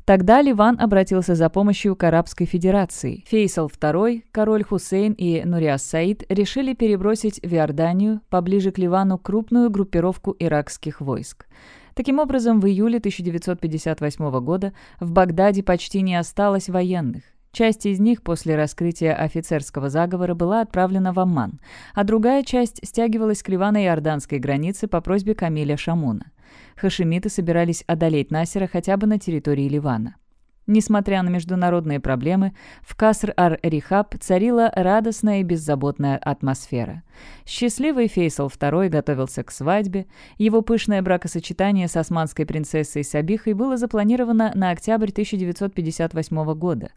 Тогда Ливан обратился за помощью к Арабской Федерации. Фейсал II, король Хусейн и Нуриас Саид решили перебросить в Иорданию, поближе к Ливану, крупную группировку иракских войск. Таким образом, в июле 1958 года в Багдаде почти не осталось военных. Часть из них после раскрытия офицерского заговора была отправлена в Амман, а другая часть стягивалась к ливано-иорданской границе по просьбе Камиля Шамуна. Хашимиты собирались одолеть Насера хотя бы на территории Ливана. Несмотря на международные проблемы, в Каср-ар-Рихаб царила радостная и беззаботная атмосфера. Счастливый Фейсал II готовился к свадьбе. Его пышное бракосочетание с османской принцессой Сабихой было запланировано на октябрь 1958 года.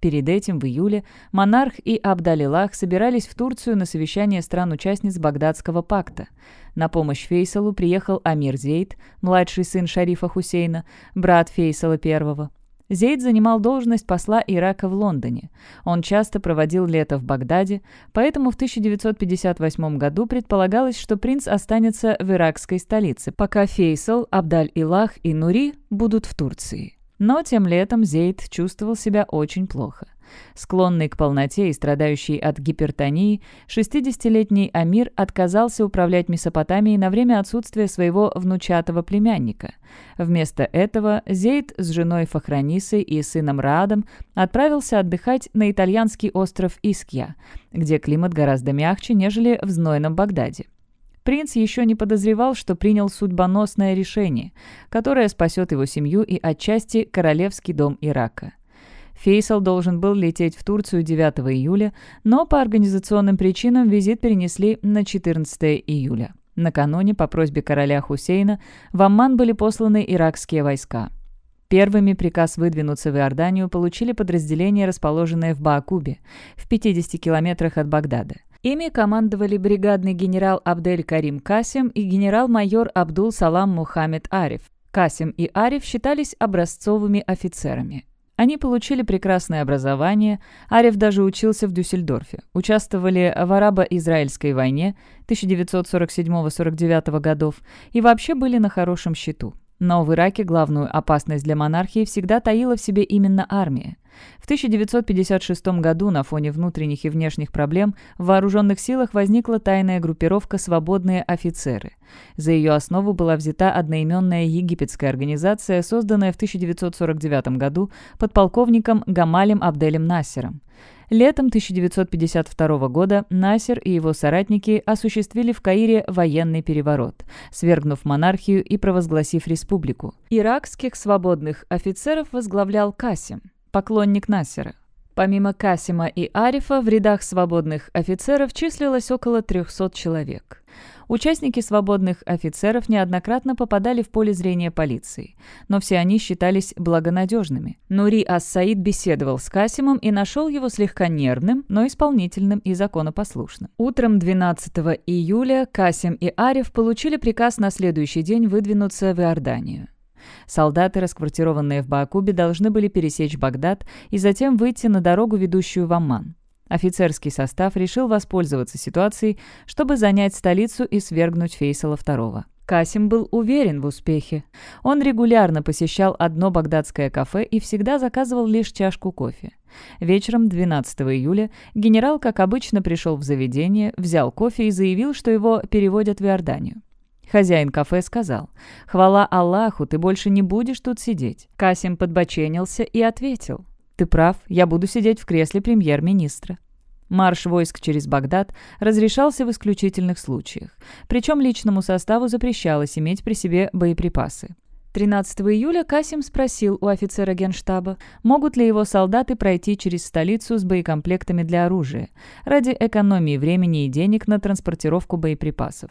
Перед этим, в июле, монарх и Абдалилах собирались в Турцию на совещание стран-участниц Багдадского пакта. На помощь Фейсалу приехал Амир Зейд, младший сын шарифа Хусейна, брат Фейсала I. Зейд занимал должность посла Ирака в Лондоне. Он часто проводил лето в Багдаде, поэтому в 1958 году предполагалось, что принц останется в иракской столице, пока Фейсал, Абдаль-Илах и Нури будут в Турции. Но тем летом Зейд чувствовал себя очень плохо. Склонный к полноте и страдающий от гипертонии, 60-летний Амир отказался управлять Месопотамией на время отсутствия своего внучатого племянника. Вместо этого Зейд с женой Фахранисой и сыном Раадом отправился отдыхать на итальянский остров Искья, где климат гораздо мягче, нежели в знойном Багдаде. Принц еще не подозревал, что принял судьбоносное решение, которое спасет его семью и отчасти королевский дом Ирака. Фейсал должен был лететь в Турцию 9 июля, но по организационным причинам визит перенесли на 14 июля. Накануне, по просьбе короля Хусейна, в Амман были посланы иракские войска. Первыми приказ выдвинуться в Иорданию получили подразделения, расположенные в Баакубе, в 50 километрах от Багдада. Ими командовали бригадный генерал Абдель Карим Касим и генерал-майор Абдул Салам Мухаммед Ариф. Касим и Ариф считались образцовыми офицерами. Они получили прекрасное образование, Ариф даже учился в Дюссельдорфе, участвовали в арабо-израильской войне 1947-49 годов и вообще были на хорошем счету. Но в Ираке главную опасность для монархии всегда таила в себе именно армия. В 1956 году на фоне внутренних и внешних проблем в вооруженных силах возникла тайная группировка «Свободные офицеры». За ее основу была взята одноименная египетская организация, созданная в 1949 году подполковником Гамалем Абделем Насером. Летом 1952 года Насер и его соратники осуществили в Каире военный переворот, свергнув монархию и провозгласив республику. Иракских свободных офицеров возглавлял Касим, поклонник Насера. Помимо Касима и Арифа, в рядах свободных офицеров числилось около 300 человек. Участники свободных офицеров неоднократно попадали в поле зрения полиции, но все они считались благонадежными. Нури Ас-Саид беседовал с Касимом и нашел его слегка нервным, но исполнительным и законопослушным. Утром 12 июля Касим и Ариф получили приказ на следующий день выдвинуться в Иорданию. Солдаты, расквартированные в Баакубе, должны были пересечь Багдад и затем выйти на дорогу, ведущую в Амман. Офицерский состав решил воспользоваться ситуацией, чтобы занять столицу и свергнуть Фейсала II. Касим был уверен в успехе. Он регулярно посещал одно багдадское кафе и всегда заказывал лишь чашку кофе. Вечером 12 июля генерал, как обычно, пришел в заведение, взял кофе и заявил, что его переводят в Иорданию. Хозяин кафе сказал, «Хвала Аллаху, ты больше не будешь тут сидеть». Касим подбоченился и ответил, «Ты прав, я буду сидеть в кресле премьер-министра». Марш войск через Багдад разрешался в исключительных случаях, причем личному составу запрещалось иметь при себе боеприпасы. 13 июля Касим спросил у офицера генштаба, могут ли его солдаты пройти через столицу с боекомплектами для оружия, ради экономии времени и денег на транспортировку боеприпасов.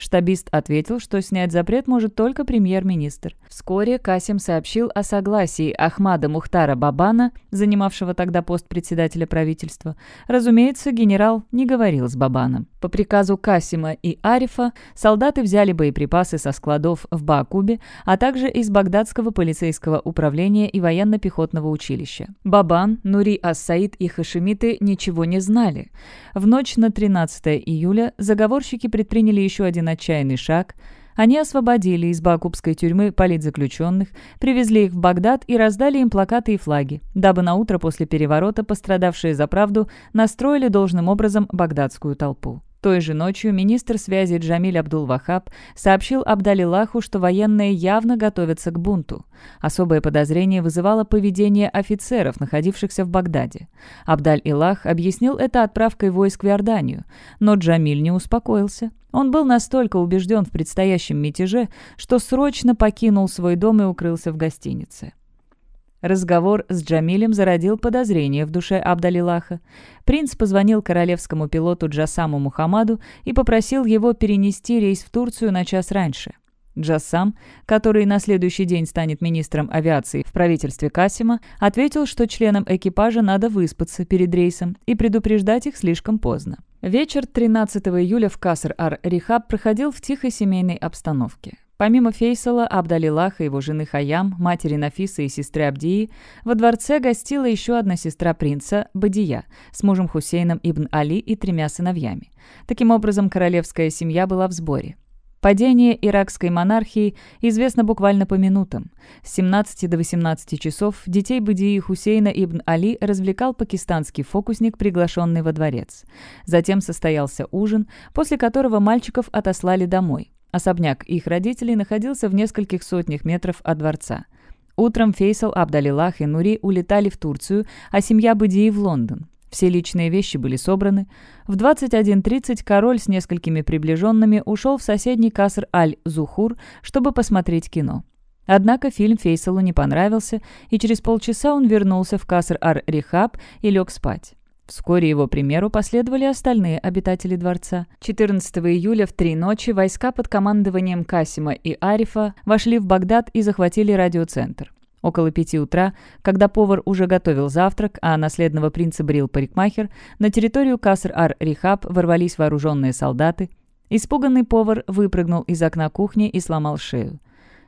Штабист ответил, что снять запрет может только премьер-министр. Вскоре Касим сообщил о согласии Ахмада Мухтара Бабана, занимавшего тогда пост председателя правительства. Разумеется, генерал не говорил с Бабаном. По приказу Касима и Арифа солдаты взяли боеприпасы со складов в Баакубе, а также из Багдадского полицейского управления и военно-пехотного училища. Бабан, Нури Ас-Саид и Хашимиты ничего не знали. В ночь на 13 июля заговорщики предприняли еще один отчаянный шаг. Они освободили из Бакубской тюрьмы политзаключенных, привезли их в Багдад и раздали им плакаты и флаги, дабы на утро после переворота пострадавшие за правду настроили должным образом багдадскую толпу. Той же ночью министр связи Джамиль Абдул-Вахаб сообщил Абдалилаху, что военные явно готовятся к бунту. Особое подозрение вызывало поведение офицеров, находившихся в Багдаде. Абдаль-Илах объяснил это отправкой войск в Иорданию, но Джамиль не успокоился. Он был настолько убежден в предстоящем мятеже, что срочно покинул свой дом и укрылся в гостинице. Разговор с Джамилем зародил подозрение в душе Абдалилаха. Принц позвонил королевскому пилоту Джасаму Мухаммаду и попросил его перенести рейс в Турцию на час раньше. Джассам, который на следующий день станет министром авиации в правительстве Касима, ответил, что членам экипажа надо выспаться перед рейсом и предупреждать их слишком поздно. Вечер 13 июля в Каср-ар-Рихаб проходил в тихой семейной обстановке. Помимо Фейсала, Абдалилаха, его жены Хаям, матери Нафиса и сестры Абдии, во дворце гостила еще одна сестра принца, Бадия, с мужем Хусейном ибн Али и тремя сыновьями. Таким образом, королевская семья была в сборе. Падение иракской монархии известно буквально по минутам. С 17 до 18 часов детей Бадии Хусейна ибн Али развлекал пакистанский фокусник, приглашенный во дворец. Затем состоялся ужин, после которого мальчиков отослали домой. Особняк их родителей находился в нескольких сотнях метров от дворца. Утром Фейсал, Абдалилах и Нури улетали в Турцию, а семья Бадии в Лондон. Все личные вещи были собраны. В 21.30 король с несколькими приближенными ушел в соседний каср Аль-Зухур, чтобы посмотреть кино. Однако фильм Фейсалу не понравился, и через полчаса он вернулся в каср Ар-Рихаб и лег спать. Вскоре его примеру последовали остальные обитатели дворца. 14 июля в три ночи войска под командованием Касима и Арифа вошли в Багдад и захватили радиоцентр. Около пяти утра, когда повар уже готовил завтрак, а наследного принца брил парикмахер, на территорию Каср-ар-Рихаб ворвались вооруженные солдаты. Испуганный повар выпрыгнул из окна кухни и сломал шею.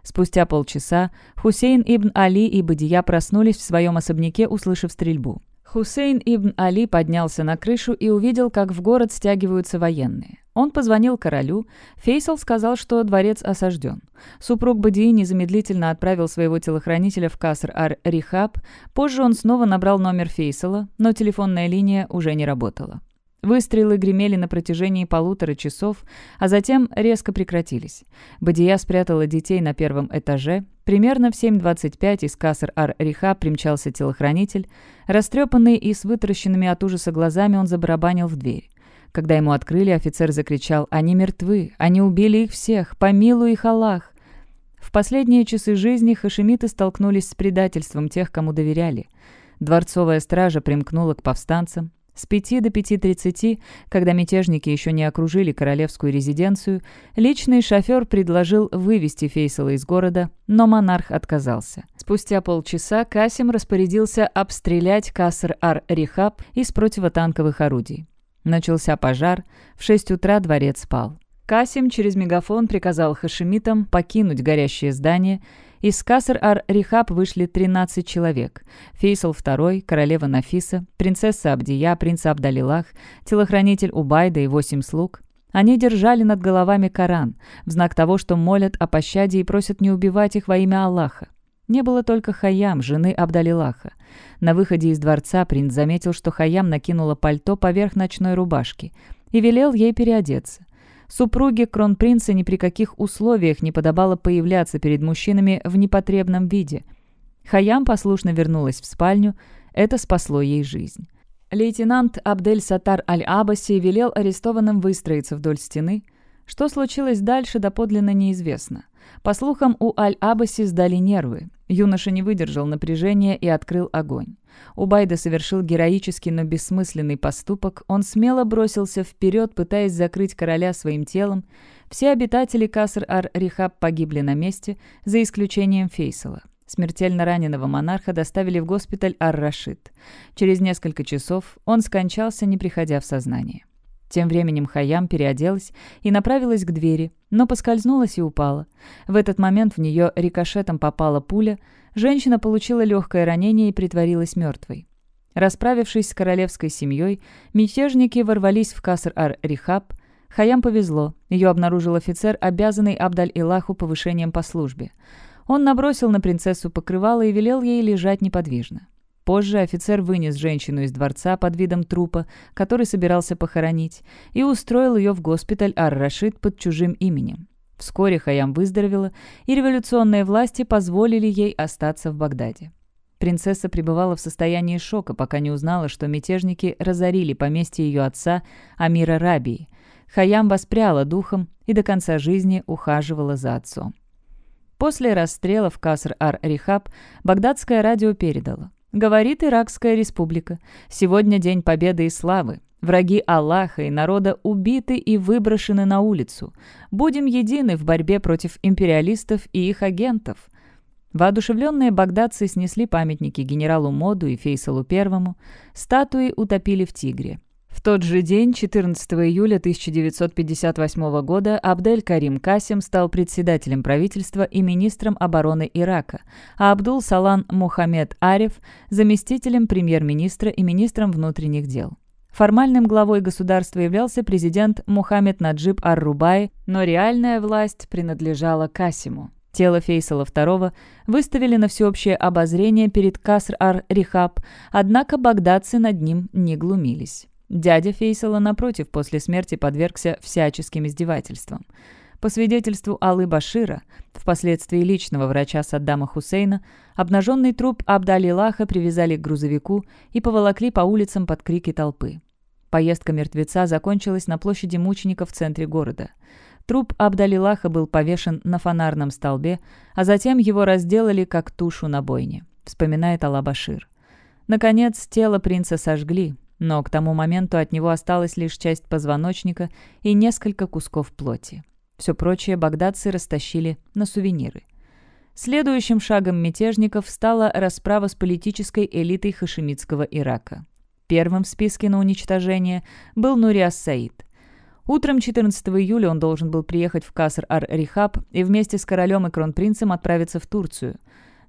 Спустя полчаса Хусейн ибн Али и Бадия проснулись в своем особняке, услышав стрельбу. Хусейн ибн Али поднялся на крышу и увидел, как в город стягиваются военные. Он позвонил королю. Фейсал сказал, что дворец осажден. Супруг Бадии незамедлительно отправил своего телохранителя в Каср-ар-Рихаб. Позже он снова набрал номер Фейсала, но телефонная линия уже не работала. Выстрелы гремели на протяжении полутора часов, а затем резко прекратились. Бадия спрятала детей на первом этаже. Примерно в 7.25 из Касар-Ар-Риха примчался телохранитель. Растрепанный и с вытаращенными от ужаса глазами он забарабанил в дверь. Когда ему открыли, офицер закричал «Они мертвы! Они убили их всех! Помилуй их Аллах!» В последние часы жизни хашемиты столкнулись с предательством тех, кому доверяли. Дворцовая стража примкнула к повстанцам. С 5 до 5.30, когда мятежники еще не окружили королевскую резиденцию, личный шофер предложил вывести Фейсала из города, но монарх отказался. Спустя полчаса Касим распорядился обстрелять Каср-ар-Рихаб из противотанковых орудий. Начался пожар, в 6 утра дворец спал. Касим через мегафон приказал хашемитам покинуть горящее здание из Каср-ар-Рихаб вышли 13 человек. Фейсал II, королева Нафиса, принцесса Абдия, принц Абдалилах, телохранитель Убайда и восемь слуг. Они держали над головами Коран, в знак того, что молят о пощаде и просят не убивать их во имя Аллаха. Не было только Хаям, жены Абдалилаха. На выходе из дворца принц заметил, что Хаям накинула пальто поверх ночной рубашки и велел ей переодеться. Супруге кронпринца ни при каких условиях не подобало появляться перед мужчинами в непотребном виде. Хаям послушно вернулась в спальню, это спасло ей жизнь. Лейтенант Абдель-Сатар Аль-Абаси велел арестованным выстроиться вдоль стены. Что случилось дальше, доподлинно неизвестно. По слухам, у Аль-Абаси сдали нервы. Юноша не выдержал напряжения и открыл огонь. Убайда совершил героический, но бессмысленный поступок. Он смело бросился вперед, пытаясь закрыть короля своим телом. Все обитатели Каср-ар-Рихаб погибли на месте, за исключением Фейсала. Смертельно раненого монарха доставили в госпиталь Ар-Рашид. Через несколько часов он скончался, не приходя в сознание. Тем временем Хаям переоделась и направилась к двери, но поскользнулась и упала. В этот момент в нее рикошетом попала пуля, женщина получила легкое ранение и притворилась мертвой. Расправившись с королевской семьей, мятежники ворвались в Каср-ар-Рихаб. Хаям повезло, ее обнаружил офицер, обязанный Абдаль-Илаху повышением по службе. Он набросил на принцессу покрывало и велел ей лежать неподвижно. Позже офицер вынес женщину из дворца под видом трупа, который собирался похоронить, и устроил ее в госпиталь Ар-Рашид под чужим именем. Вскоре Хаям выздоровела, и революционные власти позволили ей остаться в Багдаде. Принцесса пребывала в состоянии шока, пока не узнала, что мятежники разорили поместье ее отца Амира Рабии. Хаям воспряла духом и до конца жизни ухаживала за отцом. После расстрела в Каср-ар-Рихаб багдадское радио передало – Говорит Иракская республика. Сегодня день победы и славы. Враги Аллаха и народа убиты и выброшены на улицу. Будем едины в борьбе против империалистов и их агентов. Воодушевленные багдадцы снесли памятники генералу Моду и Фейсалу Первому, статуи утопили в Тигре. В тот же день, 14 июля 1958 года, Абдель-Карим Касим стал председателем правительства и министром обороны Ирака, а Абдул-Салан Мухаммед Ариф – заместителем премьер-министра и министром внутренних дел. Формальным главой государства являлся президент Мухаммед Наджиб Ар-Рубай, но реальная власть принадлежала Касиму. Тело Фейсала II выставили на всеобщее обозрение перед Каср-ар-Рихаб, однако багдадцы над ним не глумились. Дядя Фейсала, напротив, после смерти подвергся всяческим издевательствам. По свидетельству Аллы Башира, впоследствии личного врача Саддама Хусейна, обнаженный труп Абдалилаха привязали к грузовику и поволокли по улицам под крики толпы. Поездка мертвеца закончилась на площади мучеников в центре города. Труп Абдалилаха был повешен на фонарном столбе, а затем его разделали как тушу на бойне, вспоминает Алла Башир. Наконец, тело принца сожгли, но к тому моменту от него осталась лишь часть позвоночника и несколько кусков плоти. Все прочее багдадцы растащили на сувениры. Следующим шагом мятежников стала расправа с политической элитой хашемитского Ирака. Первым в списке на уничтожение был Нуриас Саид. Утром 14 июля он должен был приехать в Каср-ар-Рихаб и вместе с королем и кронпринцем отправиться в Турцию.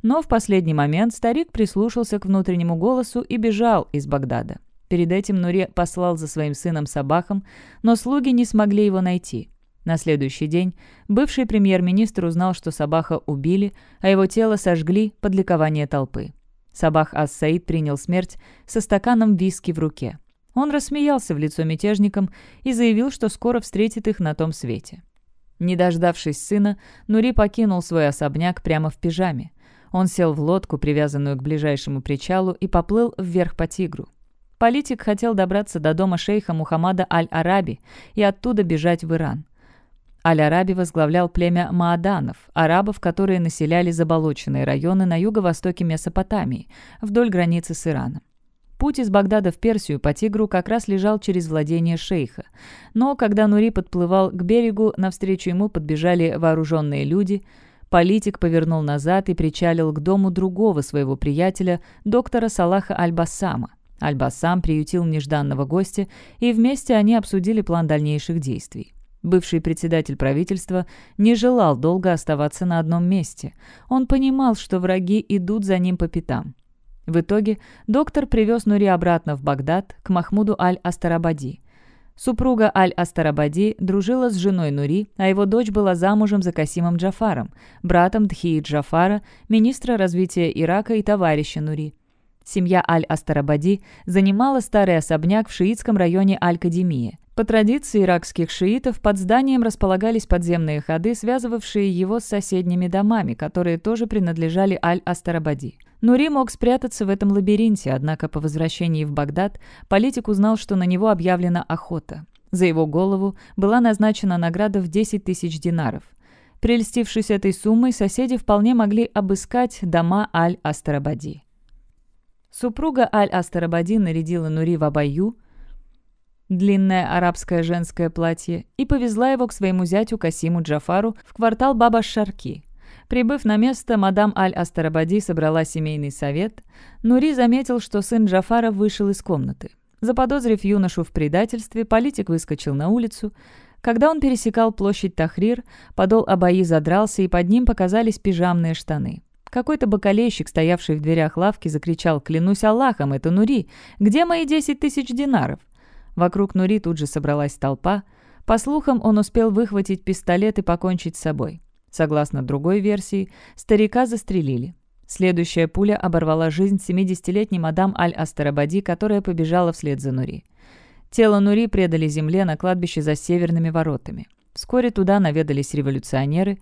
Но в последний момент старик прислушался к внутреннему голосу и бежал из Багдада. Перед этим Нури послал за своим сыном Сабахом, но слуги не смогли его найти. На следующий день бывший премьер-министр узнал, что Сабаха убили, а его тело сожгли под ликование толпы. Сабах Ас-Саид принял смерть со стаканом виски в руке. Он рассмеялся в лицо мятежникам и заявил, что скоро встретит их на том свете. Не дождавшись сына, Нури покинул свой особняк прямо в пижаме. Он сел в лодку, привязанную к ближайшему причалу, и поплыл вверх по Тигру. Политик хотел добраться до дома шейха Мухаммада Аль-Араби и оттуда бежать в Иран. Аль-Араби возглавлял племя Мааданов, арабов, которые населяли заболоченные районы на юго-востоке Месопотамии, вдоль границы с Ираном. Путь из Багдада в Персию по Тигру как раз лежал через владение шейха. Но когда Нури подплывал к берегу, навстречу ему подбежали вооруженные люди. Политик повернул назад и причалил к дому другого своего приятеля, доктора Салаха Аль-Бассама. Аль-Бассам приютил нежданного гостя, и вместе они обсудили план дальнейших действий. Бывший председатель правительства не желал долго оставаться на одном месте. Он понимал, что враги идут за ним по пятам. В итоге доктор привез Нури обратно в Багдад к Махмуду Аль-Астарабади. Супруга Аль-Астарабади дружила с женой Нури, а его дочь была замужем за Касимом Джафаром, братом Дхии Джафара, министра развития Ирака и товарища Нури. Семья Аль-Астарабади занимала старый особняк в шиитском районе Аль-Кадемия. По традиции иракских шиитов под зданием располагались подземные ходы, связывавшие его с соседними домами, которые тоже принадлежали Аль-Астарабади. Нури мог спрятаться в этом лабиринте, однако по возвращении в Багдад политик узнал, что на него объявлена охота. За его голову была назначена награда в 10 тысяч динаров. Прельстившись этой суммой, соседи вполне могли обыскать дома Аль-Астарабади. Супруга Аль-Астарабади нарядила Нури в абаю, длинное арабское женское платье, и повезла его к своему зятю Касиму Джафару в квартал Баба-Шарки. Прибыв на место, мадам Аль-Астарабади собрала семейный совет. Нури заметил, что сын Джафара вышел из комнаты. Заподозрив юношу в предательстве, политик выскочил на улицу. Когда он пересекал площадь Тахрир, подол Абаи задрался, и под ним показались пижамные штаны. Какой-то бакалейщик, стоявший в дверях лавки, закричал «Клянусь Аллахом, это Нури! Где мои десять тысяч динаров?» Вокруг Нури тут же собралась толпа. По слухам, он успел выхватить пистолет и покончить с собой. Согласно другой версии, старика застрелили. Следующая пуля оборвала жизнь 70-летней мадам Аль-Астарабади, которая побежала вслед за Нури. Тело Нури предали земле на кладбище за северными воротами. Вскоре туда наведались революционеры.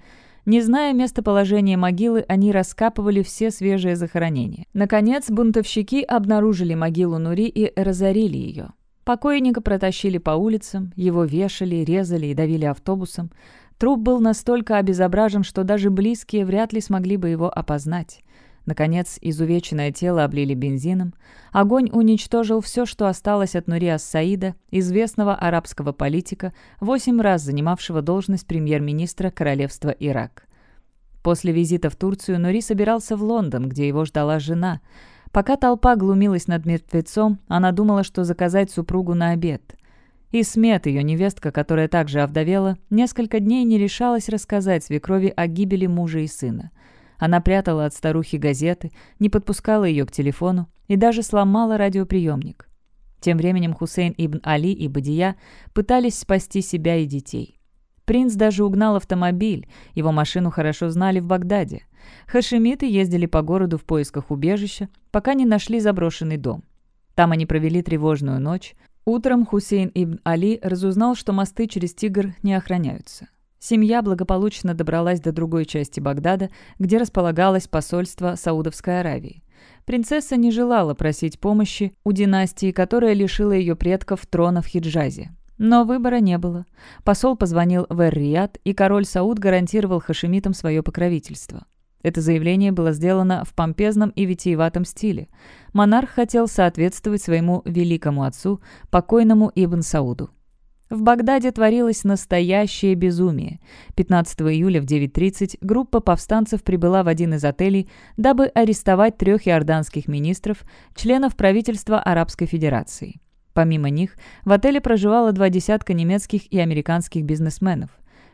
Не зная местоположения могилы, они раскапывали все свежие захоронения. Наконец, бунтовщики обнаружили могилу Нури и разорили ее. Покойника протащили по улицам, его вешали, резали и давили автобусом. Труп был настолько обезображен, что даже близкие вряд ли смогли бы его опознать. Наконец, изувеченное тело облили бензином. Огонь уничтожил все, что осталось от Нури Ас-Саида, известного арабского политика, восемь раз занимавшего должность премьер-министра Королевства Ирак. После визита в Турцию Нури собирался в Лондон, где его ждала жена. Пока толпа глумилась над мертвецом, она думала, что заказать супругу на обед. И Смет, ее невестка, которая также овдовела, несколько дней не решалась рассказать свекрови о гибели мужа и сына. Она прятала от старухи газеты, не подпускала ее к телефону и даже сломала радиоприемник. Тем временем Хусейн ибн Али и Бадия пытались спасти себя и детей. Принц даже угнал автомобиль, его машину хорошо знали в Багдаде. Хашимиты ездили по городу в поисках убежища, пока не нашли заброшенный дом. Там они провели тревожную ночь. Утром Хусейн ибн Али разузнал, что мосты через Тигр не охраняются. Семья благополучно добралась до другой части Багдада, где располагалось посольство Саудовской Аравии. Принцесса не желала просить помощи у династии, которая лишила ее предков трона в Хиджазе. Но выбора не было. Посол позвонил в Эр-Рияд, и король Сауд гарантировал хашемитам свое покровительство. Это заявление было сделано в помпезном и витиеватом стиле. Монарх хотел соответствовать своему великому отцу, покойному Ибн Сауду. В Багдаде творилось настоящее безумие. 15 июля в 9.30 группа повстанцев прибыла в один из отелей, дабы арестовать трех иорданских министров, членов правительства Арабской Федерации. Помимо них, в отеле проживало два десятка немецких и американских бизнесменов.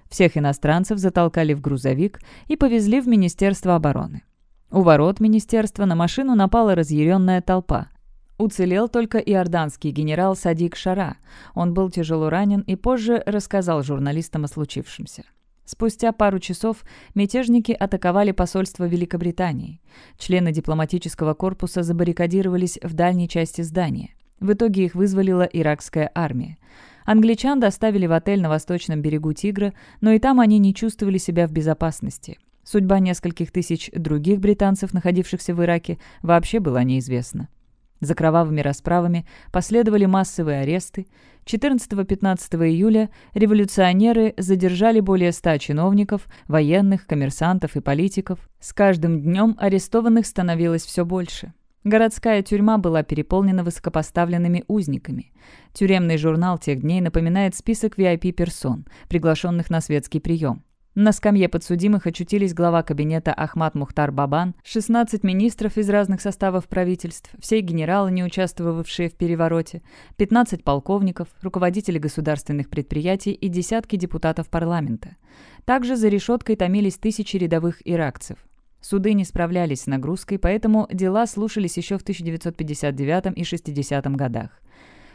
Всех иностранцев затолкали в грузовик и повезли в Министерство обороны. У ворот министерства на машину напала разъяренная толпа. Уцелел только иорданский генерал Садик Шара. Он был тяжело ранен и позже рассказал журналистам о случившемся. Спустя пару часов мятежники атаковали посольство Великобритании. Члены дипломатического корпуса забаррикадировались в дальней части здания. В итоге их вызволила иракская армия. Англичан доставили в отель на восточном берегу Тигра, но и там они не чувствовали себя в безопасности. Судьба нескольких тысяч других британцев, находившихся в Ираке, вообще была неизвестна. За кровавыми расправами последовали массовые аресты. 14-15 июля революционеры задержали более ста чиновников, военных, коммерсантов и политиков. С каждым днем арестованных становилось все больше. Городская тюрьма была переполнена высокопоставленными узниками. Тюремный журнал тех дней напоминает список VIP-персон, приглашенных на светский прием. На скамье подсудимых очутились глава кабинета Ахмад Мухтар Бабан, 16 министров из разных составов правительств, все генералы, не участвовавшие в перевороте, 15 полковников, руководители государственных предприятий и десятки депутатов парламента. Также за решеткой томились тысячи рядовых иракцев. Суды не справлялись с нагрузкой, поэтому дела слушались еще в 1959 и 60 годах.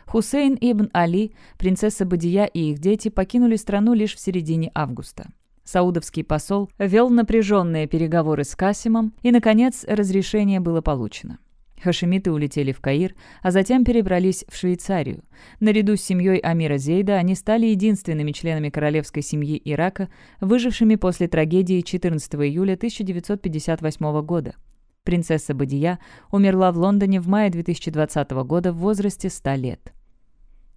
Хусейн ибн Али, принцесса Бадия и их дети покинули страну лишь в середине августа. Саудовский посол вел напряженные переговоры с Касимом, и, наконец, разрешение было получено. Хашемиты улетели в Каир, а затем перебрались в Швейцарию. Наряду с семьей Амира Зейда они стали единственными членами королевской семьи Ирака, выжившими после трагедии 14 июля 1958 года. Принцесса Бадия умерла в Лондоне в мае 2020 года в возрасте 100 лет.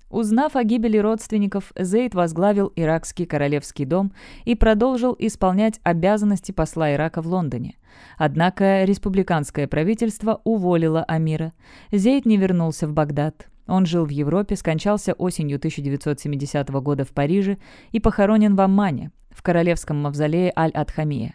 Узнав о гибели родственников, Зейд возглавил Иракский королевский дом и продолжил исполнять обязанности посла Ирака в Лондоне. Однако республиканское правительство уволило Амира. Зейд не вернулся в Багдад. Он жил в Европе, скончался осенью 1970 года в Париже и похоронен в Аммане, в королевском мавзолее Аль-Адхамия.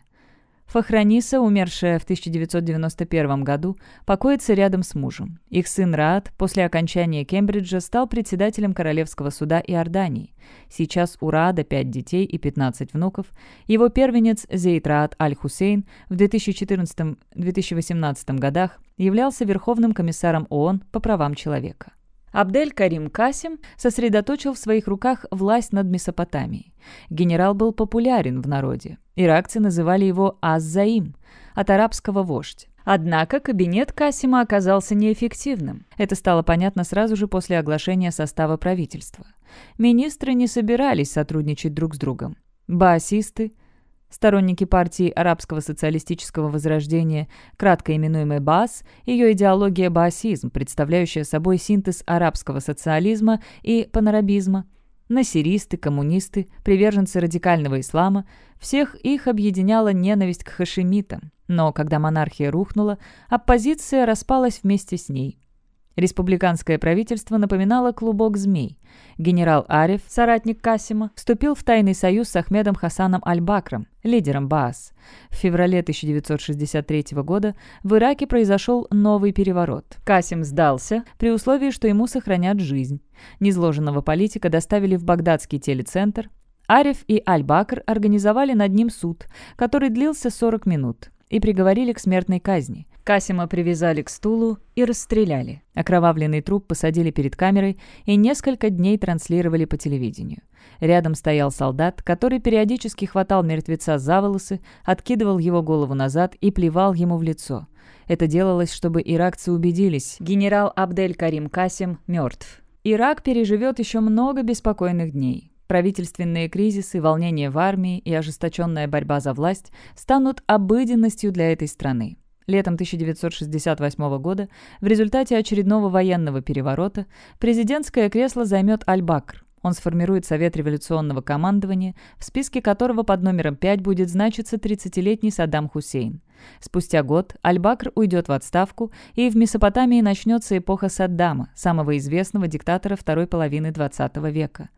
Фахраниса, умершая в 1991 году, покоится рядом с мужем. Их сын Раат после окончания Кембриджа стал председателем Королевского суда Иордании. Сейчас у Раада 5 детей и 15 внуков. Его первенец Зейд Раат Аль-Хусейн в 2014-2018 годах являлся Верховным комиссаром ООН по правам человека. Абдель-Карим Касим сосредоточил в своих руках власть над Месопотамией. Генерал был популярен в народе. Иракцы называли его Аз-Заим, от арабского «вождь». Однако кабинет Касима оказался неэффективным. Это стало понятно сразу же после оглашения состава правительства. Министры не собирались сотрудничать друг с другом. Баасисты, Сторонники партии арабского социалистического возрождения, кратко именуемой БАС, ее идеология баасизм, представляющая собой синтез арабского социализма и панарабизма, насиристы, коммунисты, приверженцы радикального ислама, всех их объединяла ненависть к хашемитам. Но когда монархия рухнула, оппозиция распалась вместе с ней. Республиканское правительство напоминало клубок змей. Генерал Ариф, соратник Касима, вступил в тайный союз с Ахмедом Хасаном Аль-Бакром, лидером Баас. В феврале 1963 года в Ираке произошел новый переворот. Касим сдался при условии, что ему сохранят жизнь. Незложенного политика доставили в багдадский телецентр. Ариф и Аль-Бакр организовали над ним суд, который длился 40 минут, и приговорили к смертной казни. Касима привязали к стулу и расстреляли. Окровавленный труп посадили перед камерой и несколько дней транслировали по телевидению. Рядом стоял солдат, который периодически хватал мертвеца за волосы, откидывал его голову назад и плевал ему в лицо. Это делалось, чтобы иракцы убедились, генерал Абдель-Карим Касим мертв. Ирак переживет еще много беспокойных дней. Правительственные кризисы, волнения в армии и ожесточенная борьба за власть станут обыденностью для этой страны. Летом 1968 года в результате очередного военного переворота президентское кресло займет Аль-Бакр. Он сформирует Совет революционного командования, в списке которого под номером 5 будет значиться 30-летний Саддам Хусейн. Спустя год Аль-Бакр уйдет в отставку, и в Месопотамии начнется эпоха Саддама, самого известного диктатора второй половины XX века.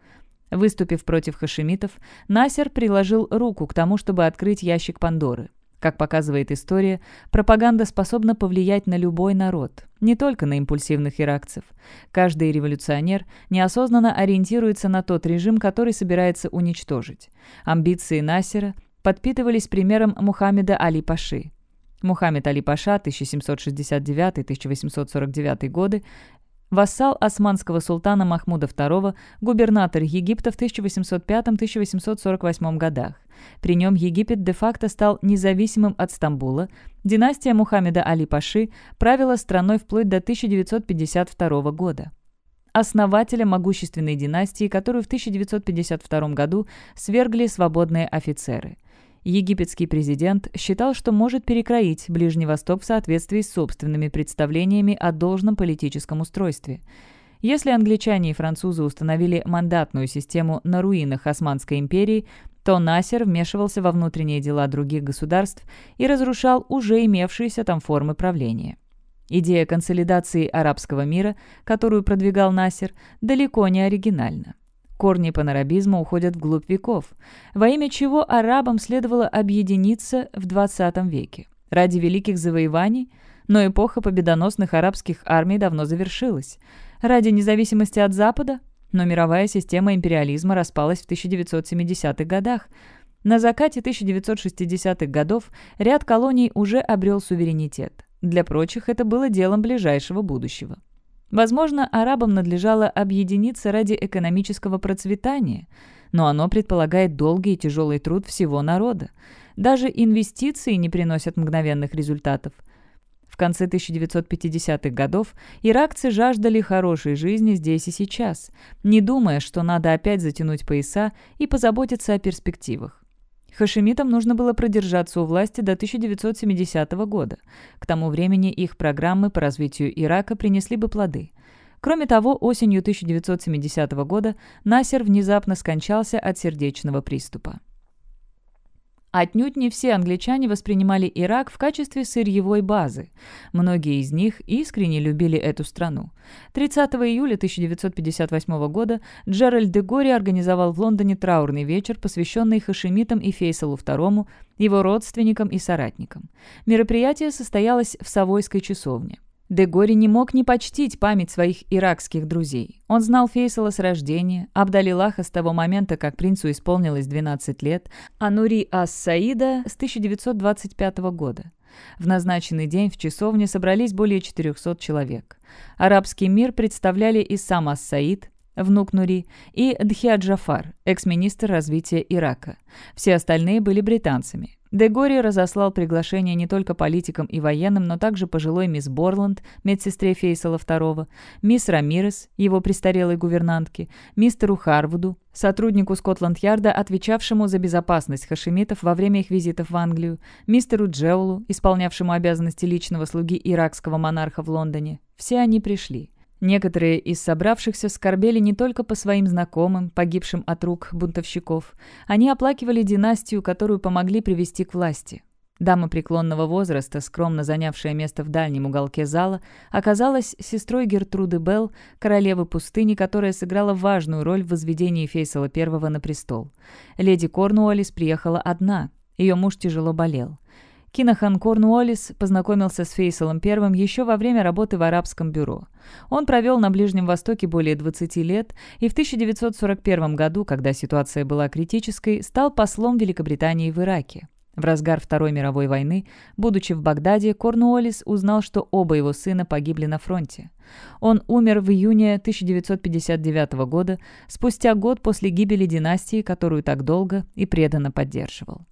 Выступив против хашемитов, Насер приложил руку к тому, чтобы открыть ящик Пандоры – как показывает история, пропаганда способна повлиять на любой народ, не только на импульсивных иракцев. Каждый революционер неосознанно ориентируется на тот режим, который собирается уничтожить. Амбиции Насера подпитывались примером Мухаммеда Али Паши. Мухаммед Али Паша 1769-1849 годы вассал османского султана Махмуда II, губернатор Египта в 1805-1848 годах. При нем Египет де-факто стал независимым от Стамбула. Династия Мухаммеда Али Паши правила страной вплоть до 1952 года. основателя могущественной династии, которую в 1952 году свергли свободные офицеры. Египетский президент считал, что может перекроить Ближний Восток в соответствии с собственными представлениями о должном политическом устройстве. Если англичане и французы установили мандатную систему на руинах Османской империи, то Насер вмешивался во внутренние дела других государств и разрушал уже имевшиеся там формы правления. Идея консолидации арабского мира, которую продвигал Насер, далеко не оригинальна. Корни панарабизма уходят вглубь веков, во имя чего арабам следовало объединиться в XX веке. Ради великих завоеваний, но эпоха победоносных арабских армий давно завершилась. Ради независимости от Запада, но мировая система империализма распалась в 1970-х годах. На закате 1960-х годов ряд колоний уже обрел суверенитет. Для прочих это было делом ближайшего будущего. Возможно, арабам надлежало объединиться ради экономического процветания, но оно предполагает долгий и тяжелый труд всего народа. Даже инвестиции не приносят мгновенных результатов. В конце 1950-х годов иракцы жаждали хорошей жизни здесь и сейчас, не думая, что надо опять затянуть пояса и позаботиться о перспективах. Хашемитам нужно было продержаться у власти до 1970 года. К тому времени их программы по развитию Ирака принесли бы плоды. Кроме того, осенью 1970 года Насер внезапно скончался от сердечного приступа. Отнюдь не все англичане воспринимали Ирак в качестве сырьевой базы. Многие из них искренне любили эту страну. 30 июля 1958 года Джеральд де Гори организовал в Лондоне траурный вечер, посвященный Хашемитам и Фейсалу II, его родственникам и соратникам. Мероприятие состоялось в Савойской часовне. Дегори не мог не почтить память своих иракских друзей. Он знал Фейсала с рождения, Абдалилаха с того момента, как принцу исполнилось 12 лет, а Нури Ас-Саида с 1925 года. В назначенный день в часовне собрались более 400 человек. Арабский мир представляли и сам Ас-Саид, внук Нури, и Дхиа Джафар, экс-министр развития Ирака. Все остальные были британцами. Дегори разослал приглашение не только политикам и военным, но также пожилой мисс Борланд, медсестре Фейсала II, мисс Рамирес, его престарелой гувернантке, мистеру Харвуду, сотруднику Скотланд-Ярда, отвечавшему за безопасность хашемитов во время их визитов в Англию, мистеру Джеулу, исполнявшему обязанности личного слуги иракского монарха в Лондоне. Все они пришли. Некоторые из собравшихся скорбели не только по своим знакомым, погибшим от рук бунтовщиков. Они оплакивали династию, которую помогли привести к власти. Дама преклонного возраста, скромно занявшая место в дальнем уголке зала, оказалась сестрой Гертруды Белл, королевы пустыни, которая сыграла важную роль в возведении Фейсала I на престол. Леди Корнуоллис приехала одна. Ее муж тяжело болел. Кинохан Корнуоллис познакомился с Фейсалом I еще во время работы в арабском бюро. Он провел на Ближнем Востоке более 20 лет и в 1941 году, когда ситуация была критической, стал послом Великобритании в Ираке. В разгар Второй мировой войны, будучи в Багдаде, Корнуоллис узнал, что оба его сына погибли на фронте. Он умер в июне 1959 года, спустя год после гибели династии, которую так долго и преданно поддерживал.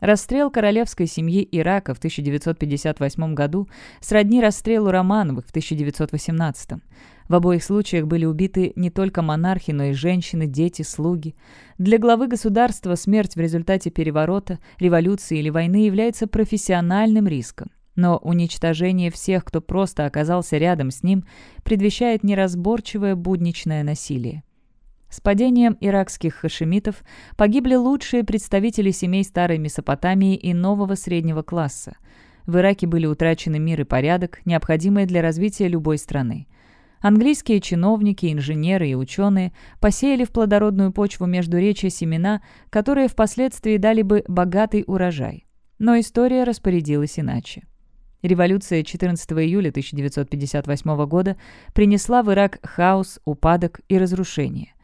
Расстрел королевской семьи Ирака в 1958 году сродни расстрелу Романовых в 1918. В обоих случаях были убиты не только монархи, но и женщины, дети, слуги. Для главы государства смерть в результате переворота, революции или войны является профессиональным риском. Но уничтожение всех, кто просто оказался рядом с ним, предвещает неразборчивое будничное насилие. С падением иракских хашемитов погибли лучшие представители семей старой Месопотамии и нового среднего класса. В Ираке были утрачены мир и порядок, необходимые для развития любой страны. Английские чиновники, инженеры и ученые посеяли в плодородную почву между речи семена, которые впоследствии дали бы богатый урожай. Но история распорядилась иначе. Революция 14 июля 1958 года принесла в Ирак хаос, упадок и разрушение.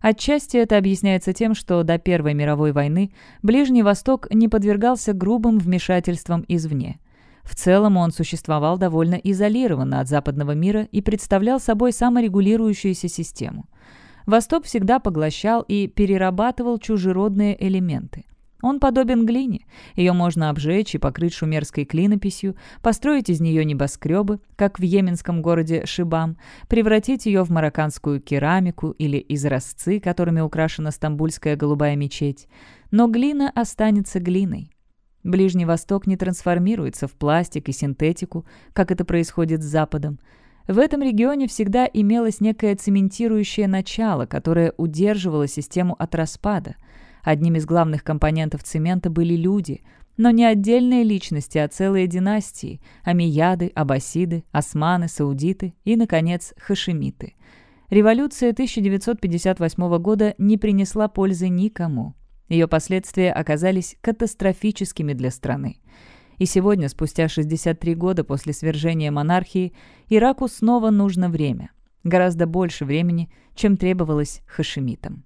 Отчасти это объясняется тем, что до Первой мировой войны Ближний Восток не подвергался грубым вмешательствам извне. В целом он существовал довольно изолированно от западного мира и представлял собой саморегулирующуюся систему. Восток всегда поглощал и перерабатывал чужеродные элементы. Он подобен глине. Ее можно обжечь и покрыть шумерской клинописью, построить из нее небоскребы, как в йеменском городе Шибам, превратить ее в марокканскую керамику или изразцы, которыми украшена стамбульская голубая мечеть. Но глина останется глиной. Ближний Восток не трансформируется в пластик и синтетику, как это происходит с Западом. В этом регионе всегда имелось некое цементирующее начало, которое удерживало систему от распада – Одним из главных компонентов цемента были люди, но не отдельные личности, а целые династии – амияды, аббасиды, османы, саудиты и, наконец, хашемиты. Революция 1958 года не принесла пользы никому. Ее последствия оказались катастрофическими для страны. И сегодня, спустя 63 года после свержения монархии, Ираку снова нужно время. Гораздо больше времени, чем требовалось хашемитам.